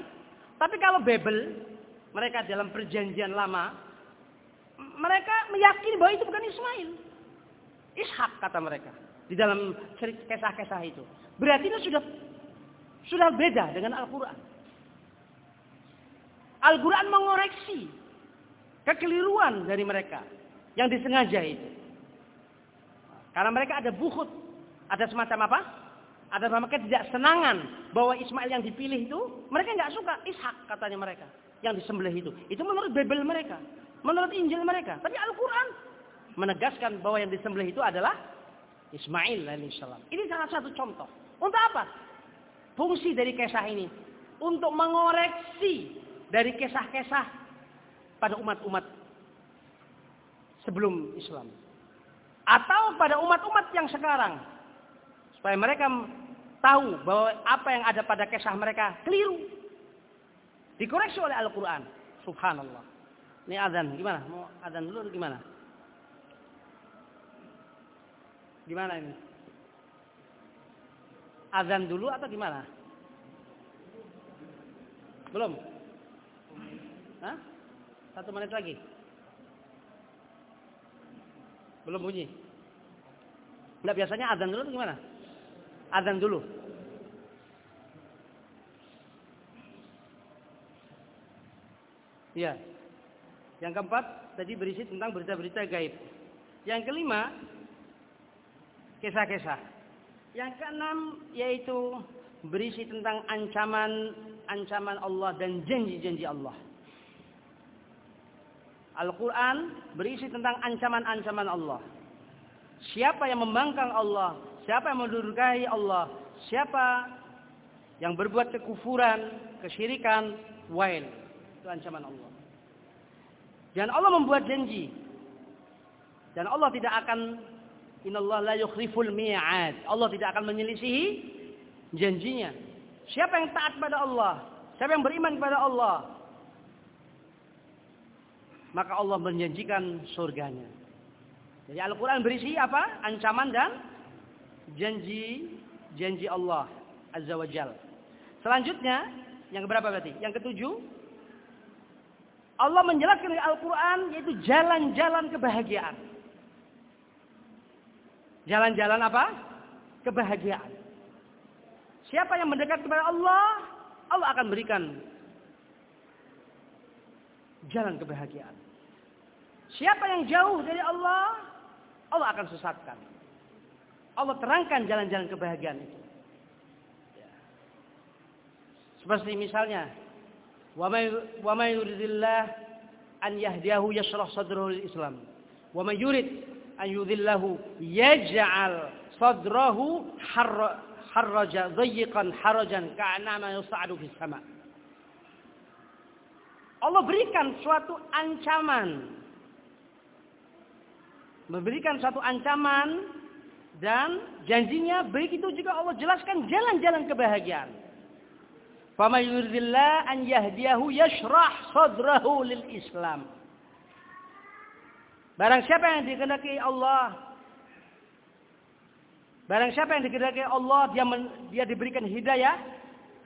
Tapi kalau Bebel mereka dalam perjanjian lama mereka meyakini bahwa itu bukan Ismail. Ishak kata mereka di dalam kisah-kisah itu. Berarti itu sudah sudah beda dengan Al-Quran. Al-Quran mengoreksi kekeliruan dari mereka yang disengaja itu. Karena mereka ada buhut, ada semacam apa? Ada mereka tidak senangan bahwa Ismail yang dipilih itu mereka nggak suka Ishak katanya mereka yang disembelih itu. Itu menurut Bible mereka, menurut Injil mereka. Tapi Al-Quran menegaskan bahwa yang disembelih itu adalah Ismail alaihissalam. Ini salah satu contoh. Untuk apa? Fungsi dari kisah ini. Untuk mengoreksi dari kisah-kisah pada umat-umat sebelum Islam. Atau pada umat-umat yang sekarang. Supaya mereka tahu bahwa apa yang ada pada kisah mereka keliru. Dikoreksi oleh Al-Quran. Subhanallah. Ini adzan gimana? Mau adzan dulu gimana? Gimana ini? Azan dulu atau gimana? Belum? Hah? Satu menit lagi? Belum bunyi? Enggak biasanya azan dulu gimana? Azan dulu. Iya. Yang keempat tadi berisi tentang berita-berita gaib. Yang kelima kisah-kisah. Yang keenam yaitu berisi tentang ancaman-ancaman Allah dan janji-janji Allah. Al-Quran berisi tentang ancaman-ancaman Allah. Siapa yang membangkang Allah, siapa yang mendurgai Allah, siapa yang berbuat kekufuran, kesyirikan, wail. Itu ancaman Allah. Dan Allah membuat janji. Dan Allah tidak akan Inallah la yukhliful mi'ad. Allah tidak akan menyelisihi janjinya. Siapa yang taat pada Allah, siapa yang beriman kepada Allah, maka Allah menjanjikan surganya. Jadi Al-Quran berisi apa? Ancaman dan janji janji Allah Azza wa Jal. Selanjutnya, yang berapa berarti? Yang ketujuh, Allah menjelaskan Al-Quran yaitu jalan-jalan kebahagiaan. Jalan-jalan apa? Kebahagiaan. Siapa yang mendekat kepada Allah, Allah akan berikan jalan kebahagiaan. Siapa yang jauh dari Allah, Allah akan sesatkan. Allah terangkan jalan-jalan kebahagiaan itu. Ya. Seperti misalnya, wa may yuridillah an yahdiyahu yashrah sadrahu Islam. Wa may yurid an yudhillahu yaj'al sadrahu harraja dhayyiqan harajan ka'annama yus'adu fis sama. Allah berikan suatu ancaman. Memberikan suatu ancaman dan janjinya begitu juga Allah jelaskan jalan-jalan kebahagiaan. Fama yuridillah an yahdiyahu yashrah sadrahu lil Islam. Barang siapa yang dikehendaki Allah Barang siapa yang dikehendaki Allah dia men, dia diberikan hidayah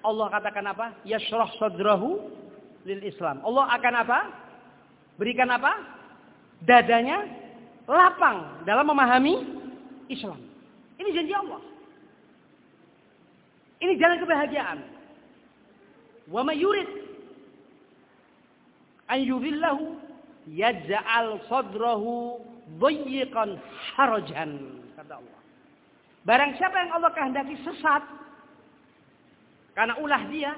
Allah katakan apa? Yashrah sadrahu lil Islam. Allah akan apa? Berikan apa? Dadanya lapang dalam memahami Islam. Ini janji Allah. Ini jalan kebahagiaan. Wa may yurid an yudhillahu yaj'al sadrahu dayyiqan harajan kata Allah. Barang siapa yang Allah kehendaki sesat karena ulah dia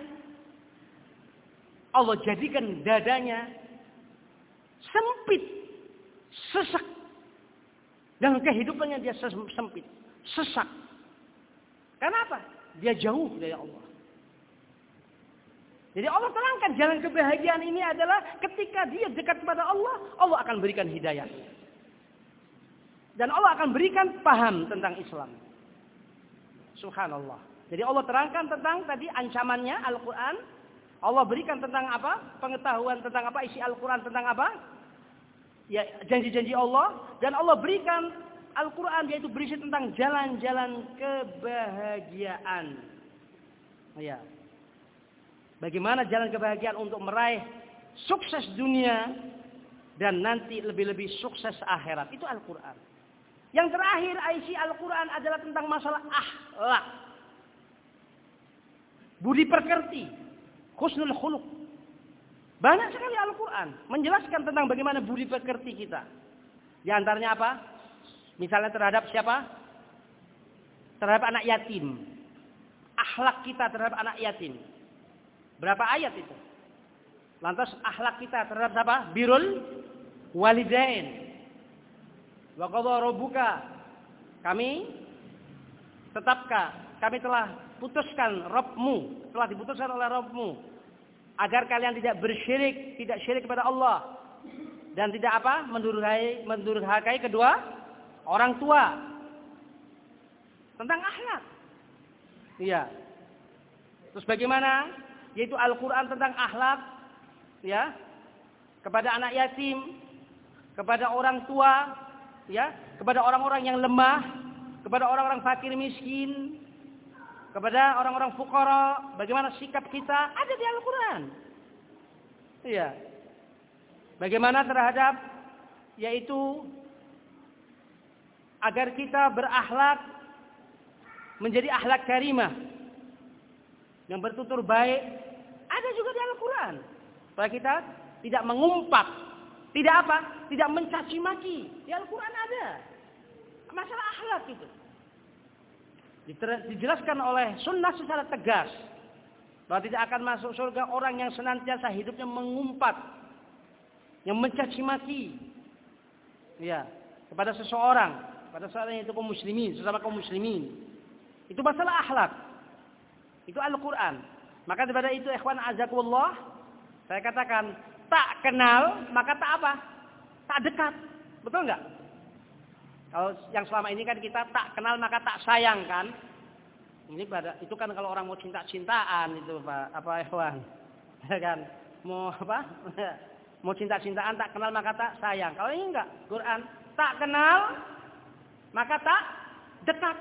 Allah jadikan dadanya sempit, sesak. Dan kehidupannya dia sempit, sesak. Kenapa? Dia jauh dari Allah. Jadi Allah terangkan jalan kebahagiaan ini adalah ketika dia dekat kepada Allah, Allah akan berikan hidayah. Dan Allah akan berikan paham tentang Islam. Subhanallah. Jadi Allah terangkan tentang tadi ancamannya Al-Quran. Allah berikan tentang apa? Pengetahuan tentang apa? Isi Al-Quran tentang apa? Ya janji-janji Allah. Dan Allah berikan Al-Quran yaitu berisi tentang jalan-jalan kebahagiaan. Ya. Bagaimana jalan kebahagiaan untuk meraih sukses dunia dan nanti lebih-lebih sukses akhirat. Itu Al-Quran. Yang terakhir isi Al-Quran adalah tentang masalah akhlak. Budi pekerti. Khusnul khuluk. Banyak sekali Al-Quran menjelaskan tentang bagaimana budi pekerti kita. Di antaranya apa? Misalnya terhadap siapa? Terhadap anak yatim. Akhlak kita terhadap anak yatim. Berapa ayat itu? Lantas akhlak kita terhadap siapa? Birul walidain. Wa qadha rabbuka. Kami tetapkah kami telah putuskan Rabbmu, telah diputuskan oleh Rabbmu agar kalian tidak bersyirik, tidak syirik kepada Allah dan tidak apa? mendurhakai mendurhakai kedua orang tua. Tentang akhlak. Iya. Terus bagaimana? Yaitu Al-Qur'an tentang akhlak ya kepada anak yatim, kepada orang tua, ya, kepada orang-orang yang lemah, kepada orang-orang fakir miskin, kepada orang-orang fukara, bagaimana sikap kita ada di Al-Qur'an. Iya. Bagaimana terhadap yaitu agar kita berakhlak menjadi akhlak karimah yang bertutur baik ada juga di Al-Qur'an. Supaya kita tidak mengumpat tidak apa? Tidak mencaci maki. Di Al-Quran ada. Masalah akhlak itu. Dijelaskan oleh sunnah secara tegas. Bahwa tidak akan masuk surga orang yang senantiasa hidupnya mengumpat. Yang mencaci maki. Ya. Kepada seseorang. Pada seorang yang itu kaum muslimin. Sesama kaum muslimin. Itu masalah akhlak. Itu Al-Quran. Maka daripada itu ikhwan azakullah. Saya katakan tak kenal, maka tak apa? Tak dekat. Betul nggak? Kalau yang selama ini kan kita tak kenal maka tak sayang kan? Ini pada itu kan kalau orang mau cinta-cintaan itu Pak, apa Ikhwan? Ya kan? Mau apa? mau cinta-cintaan tak kenal maka tak sayang. Kalau ini enggak, Quran tak kenal maka tak dekat.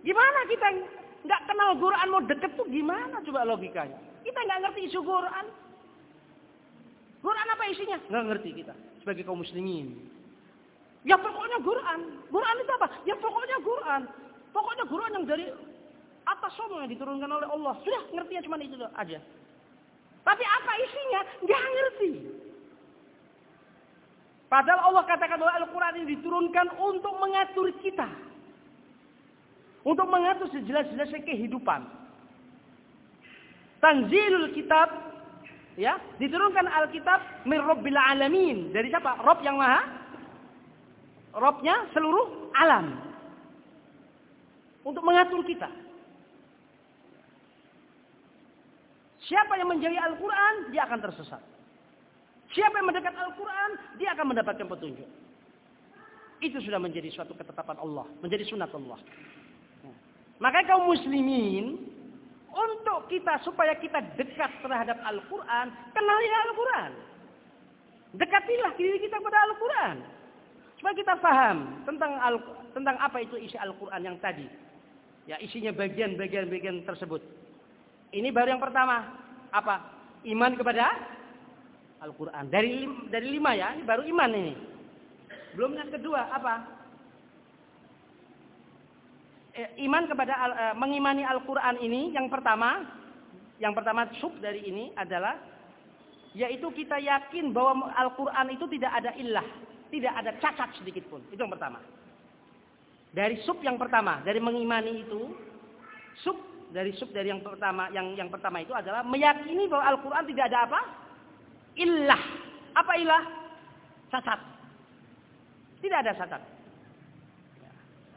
Gimana kita nggak kenal Quran mau deket tuh gimana coba logikanya? Kita nggak ngerti isu Quran. Quran apa isinya? Nggak ngerti kita sebagai kaum muslimin. Ya pokoknya Quran. Quran itu apa? Ya pokoknya Quran. Pokoknya Quran yang dari atas semua yang diturunkan oleh Allah. Sudah ngertinya cuma itu aja. Tapi apa isinya? Nggak ngerti. Padahal Allah katakan bahwa Al-Quran ini diturunkan untuk mengatur kita. Untuk mengatur sejelas-jelasnya kehidupan. Tanzilul kitab ya diturunkan Alkitab min Rabbil alamin dari siapa? Rob yang maha Robnya seluruh alam untuk mengatur kita. Siapa yang menjauhi Al-Quran, dia akan tersesat. Siapa yang mendekat Al-Quran, dia akan mendapatkan petunjuk. itu sudah menjadi suatu ketetapan Allah, menjadi sunat Allah. Maka kaum muslimin untuk kita supaya kita dekat terhadap Al-Quran, kenalilah Al-Quran. Dekatilah diri kita kepada Al-Quran. Supaya kita paham tentang al, tentang apa itu isi Al-Quran yang tadi. Ya isinya bagian-bagian-bagian tersebut. Ini baru yang pertama. Apa? Iman kepada Al-Quran. Dari, dari lima ya, ini baru iman ini. Belum yang kedua apa? Eh, iman kepada eh, mengimani Al-Quran ini yang pertama, yang pertama sub dari ini adalah yaitu kita yakin bahwa Al-Quran itu tidak ada ilah, tidak ada cacat sedikit pun. Itu yang pertama. Dari sub yang pertama, dari mengimani itu, sub dari sub dari yang pertama, yang yang pertama itu adalah meyakini bahwa Al-Quran tidak ada apa? Ilah. Apa ilah? Cacat. Tidak ada cacat.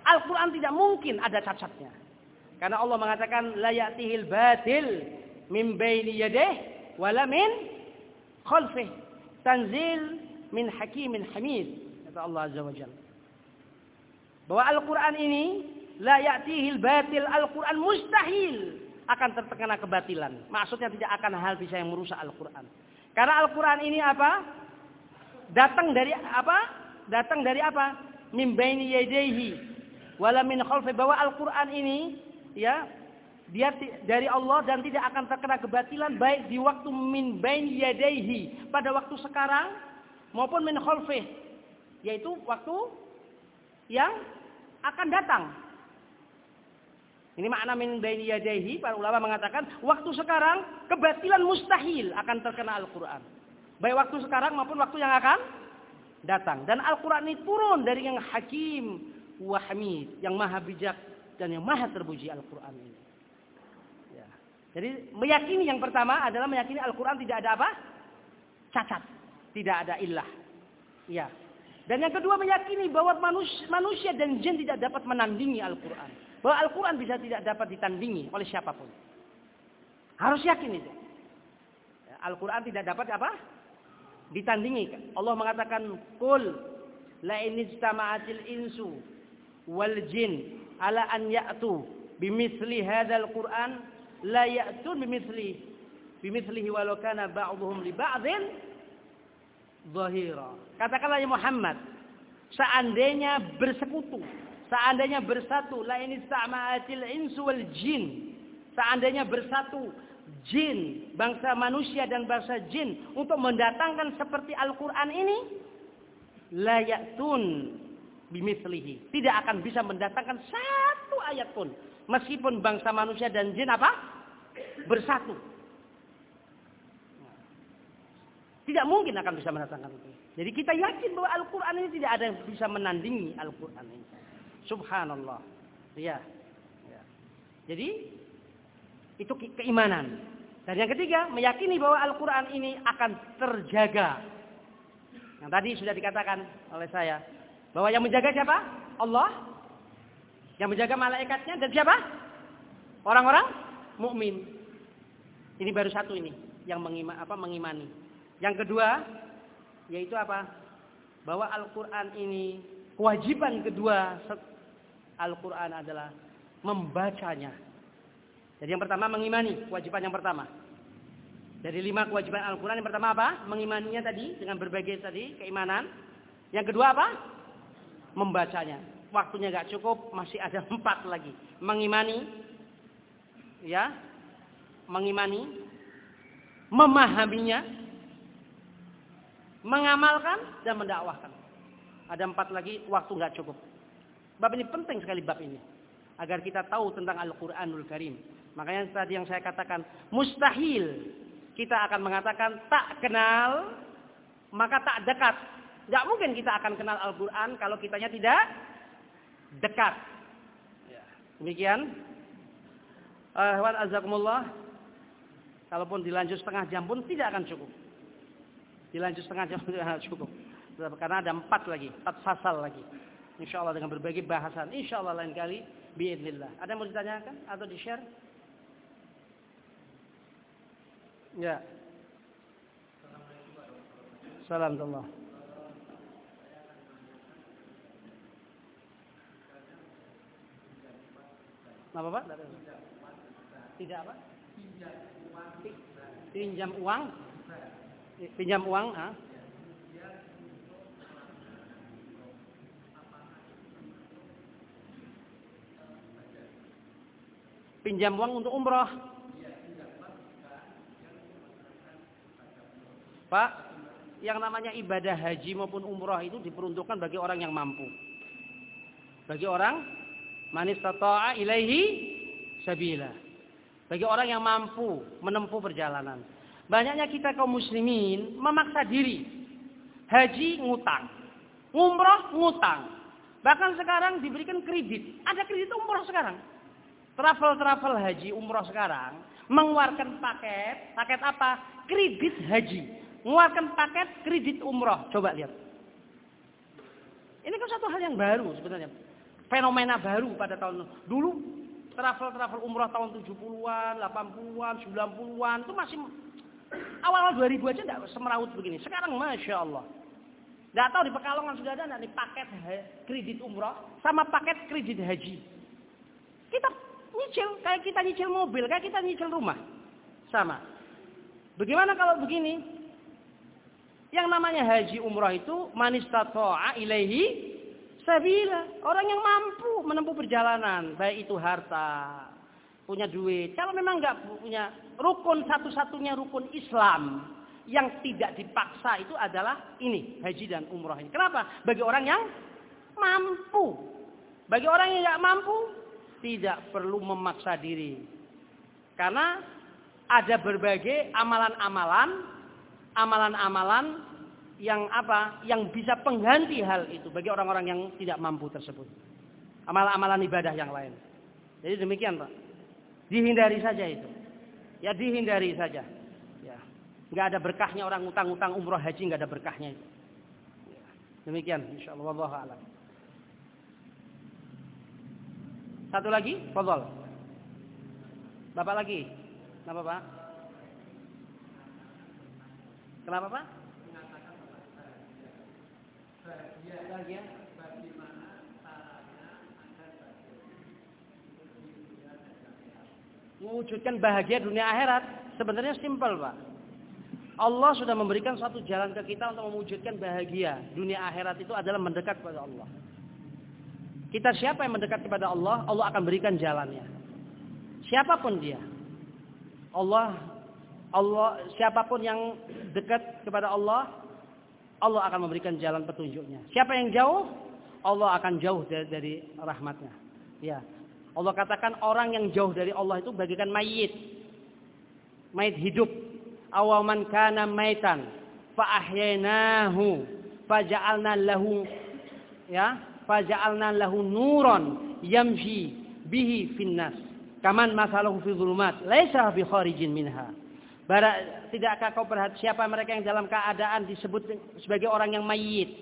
Al-Quran tidak mungkin ada cacatnya. Karena Allah mengatakan layatihil batil min baini yadeh wala min khalfih. Tanzil min hakimin hamid. Kata Allah Azza wa Jalla. Bahwa Al-Quran ini layatihil batil. Al-Quran mustahil akan terkena kebatilan. Maksudnya tidak akan hal bisa yang merusak Al-Quran. Karena Al-Quran ini apa? Datang dari apa? Datang dari apa? Min baini yadayhi wala min khalfi bahwa Al-Qur'an ini ya dia dari Allah dan tidak akan terkena kebatilan baik di waktu min bain yadaihi pada waktu sekarang maupun min khalfi yaitu waktu yang akan datang. Ini makna min bain yadaihi para ulama mengatakan waktu sekarang kebatilan mustahil akan terkena Al-Qur'an. Baik waktu sekarang maupun waktu yang akan datang. Dan Al-Qur'an ini turun dari yang hakim, wa hamid, yang maha bijak dan yang maha terpuji Al-Quran ini. Ya. Jadi meyakini yang pertama adalah meyakini Al-Quran tidak ada apa? Cacat. Tidak ada ilah. Ya. Dan yang kedua meyakini bahwa manusia, dan jin tidak dapat menandingi Al-Quran. Bahwa Al-Quran bisa tidak dapat ditandingi oleh siapa pun. Harus yakin itu. Ya, Al-Quran tidak dapat apa? Ditandingi. Allah mengatakan, Kul la inistama'atil insu wal jin ala an ya'tu bimithli hadzal Qur'an la ya'tun bimithli bimithlihi walau kana ba'dhum li zahira. Katakanlah ya Muhammad, seandainya bersekutu, seandainya bersatu, la ini sama'atil insu wal jin. Seandainya bersatu jin, bangsa manusia dan bangsa jin untuk mendatangkan seperti Al-Qur'an ini, la ya'tun bimislihi. Tidak akan bisa mendatangkan satu ayat pun. Meskipun bangsa manusia dan jin apa? Bersatu. Tidak mungkin akan bisa mendatangkan itu. Jadi kita yakin bahwa Al-Quran ini tidak ada yang bisa menandingi Al-Quran ini. Subhanallah. Ya. ya. Jadi itu keimanan. Dan yang ketiga, meyakini bahwa Al-Quran ini akan terjaga. Yang tadi sudah dikatakan oleh saya. Bahwa yang menjaga siapa? Allah. Yang menjaga malaikatnya dan siapa? Orang-orang mukmin. Ini baru satu ini yang mengima, apa, mengimani. Yang kedua yaitu apa? Bahwa Al-Qur'an ini kewajiban kedua Al-Qur'an adalah membacanya. Jadi yang pertama mengimani, kewajiban yang pertama. Dari lima kewajiban Al-Quran yang pertama apa? Mengimaninya tadi dengan berbagai tadi keimanan. Yang kedua apa? membacanya. Waktunya gak cukup, masih ada empat lagi. Mengimani, ya, mengimani, memahaminya, mengamalkan dan mendakwahkan. Ada empat lagi, waktu gak cukup. Bab ini penting sekali bab ini. Agar kita tahu tentang Al-Quranul Karim. Makanya tadi yang saya katakan, mustahil kita akan mengatakan tak kenal, maka tak dekat. Gak mungkin kita akan kenal Al-Quran kalau kitanya tidak dekat. Ya. Demikian. Ahwan uh, azakumullah. Kalaupun dilanjut setengah jam pun tidak akan cukup dilanjut setengah jam sudah ya, cukup. Karena ada empat lagi, empat fasal lagi. Insya Allah dengan berbagai bahasan. Insya Allah lain kali biadillah. Ada yang mau ditanyakan atau di-share? Ya. Salam Allah. Apa Pak? Tidak apa? Pinjam uang. Pinjam uang ah. Pinjam uang untuk umroh. Pak, yang namanya ibadah haji maupun umroh itu diperuntukkan bagi orang yang mampu. Bagi orang manis tata'a ilaihi sabila. Bagi orang yang mampu menempuh perjalanan. Banyaknya kita kaum muslimin memaksa diri. Haji ngutang. Umroh ngutang. Bahkan sekarang diberikan kredit. Ada kredit umroh sekarang. Travel-travel haji umroh sekarang mengeluarkan paket. Paket apa? Kredit haji. Mengeluarkan paket kredit umroh. Coba lihat. Ini kan satu hal yang baru sebenarnya. Fenomena baru pada tahun dulu travel-travel umroh tahun 70-an, 80-an, 90-an itu masih awal-awal 2000 aja tidak semeraut begini. Sekarang Masya Allah. Tidak tahu di Pekalongan sudah ada nih paket kredit umroh sama paket kredit haji. Kita nyicil, kayak kita nyicil mobil, kayak kita nyicil rumah. Sama. Bagaimana kalau begini? Yang namanya haji umroh itu manis tato'a ilaihi sabila. Orang yang mampu menempuh perjalanan, baik itu harta, punya duit. Kalau memang nggak punya rukun satu-satunya rukun Islam yang tidak dipaksa itu adalah ini haji dan umroh ini. Kenapa? Bagi orang yang mampu. Bagi orang yang nggak mampu tidak perlu memaksa diri. Karena ada berbagai amalan-amalan, amalan-amalan yang apa? Yang bisa pengganti hal itu bagi orang-orang yang tidak mampu tersebut. Amalan-amalan ibadah yang lain. Jadi demikian, Pak. Dihindari saja itu. Ya dihindari saja. Ya. Enggak ada berkahnya orang utang-utang umroh haji enggak ada berkahnya itu. Ya. Demikian insyaallah a'lam. Satu lagi, fadhol. Bapak lagi. Kenapa, Pak? Kenapa, Pak? bagaimana caranya agar mewujudkan bahagia dunia akhirat sebenarnya simpel pak Allah sudah memberikan suatu jalan ke kita untuk mewujudkan bahagia dunia akhirat itu adalah mendekat kepada Allah kita siapa yang mendekat kepada Allah Allah akan berikan jalannya siapa pun dia Allah Allah siapa pun yang dekat kepada Allah Allah akan memberikan jalan petunjuknya. Siapa yang jauh, Allah akan jauh dari, dari rahmatnya. Ya. Allah katakan orang yang jauh dari Allah itu bagikan mayit. Mayit hidup. Awaman kana maitan. Fa'ahyainahu. Faja'alna lahu. Ya. Faja'alna lahu nuron. Yamshi bihi finnas. Kaman masalahu fi zulumat. Laisa bi kharijin minha. Tidakkah kau perhati siapa mereka yang dalam keadaan disebut sebagai orang yang mayit.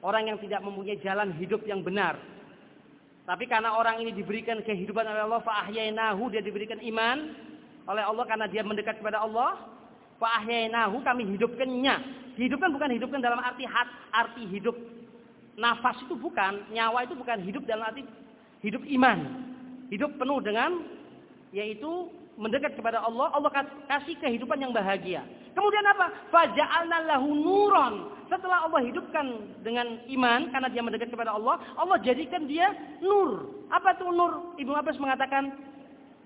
Orang yang tidak mempunyai jalan hidup yang benar. Tapi karena orang ini diberikan kehidupan oleh Allah. Fa'ahyainahu dia diberikan iman. Oleh Allah karena dia mendekat kepada Allah. Fa'ahyainahu kami hidupkannya. Hidupkan bukan hidupkan dalam arti hat, arti hidup. Nafas itu bukan. Nyawa itu bukan hidup dalam arti hidup iman. Hidup penuh dengan yaitu mendekat kepada Allah, Allah kasih kehidupan yang bahagia. Kemudian apa? Faja'alna lahu nuron. Setelah Allah hidupkan dengan iman karena dia mendekat kepada Allah, Allah jadikan dia nur. Apa itu nur? Ibnu Abbas mengatakan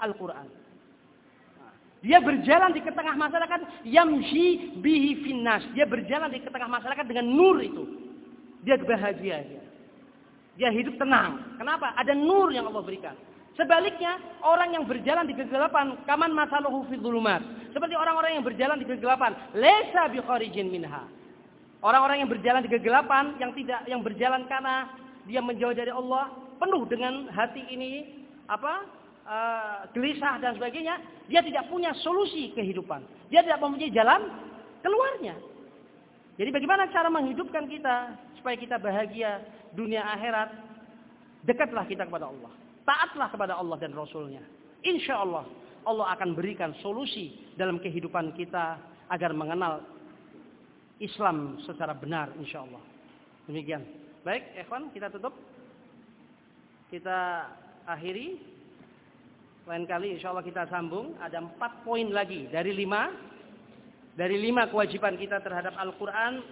Al-Qur'an. Dia berjalan di tengah masyarakat yamshi bihi finnas. Dia berjalan di tengah masyarakat dengan nur itu. Dia bahagia dia. Dia hidup tenang. Kenapa? Ada nur yang Allah berikan. Sebaliknya, orang yang berjalan di kegelapan, kaman masaluhu fi dhulumat. Seperti orang-orang yang berjalan di kegelapan, lesa bi kharijin minha. Orang-orang yang berjalan di kegelapan, yang tidak yang berjalan karena dia menjauh dari Allah, penuh dengan hati ini apa? Uh, gelisah dan sebagainya, dia tidak punya solusi kehidupan. Dia tidak mempunyai jalan keluarnya. Jadi bagaimana cara menghidupkan kita supaya kita bahagia dunia akhirat? Dekatlah kita kepada Allah. Taatlah kepada Allah dan Rasulnya. Insya Allah Allah akan berikan solusi dalam kehidupan kita agar mengenal Islam secara benar insya Allah. Demikian. Baik, Evan kita tutup. Kita akhiri. Lain kali insya Allah kita sambung. Ada empat poin lagi dari lima. Dari lima kewajiban kita terhadap Al-Quran.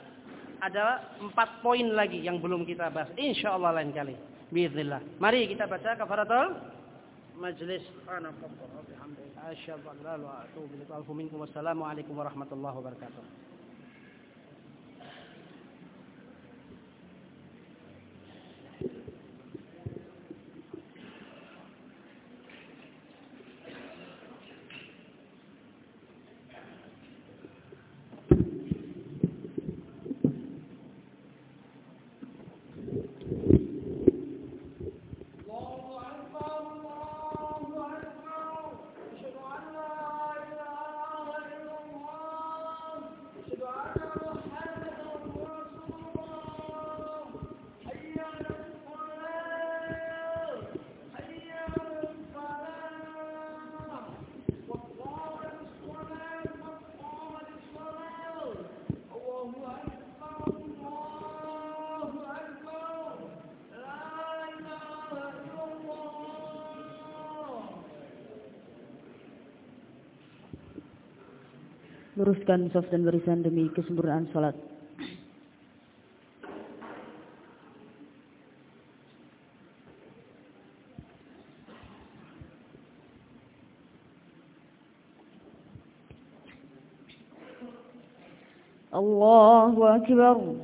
Ada empat poin lagi yang belum kita bahas. Insya Allah lain kali. Bismillah. Mari kita baca kafaratul majlis. Assalamualaikum warahmatullahi wabarakatuh. Luruskan soft dan barisan demi kesempurnaan salat. Allahu Akbar.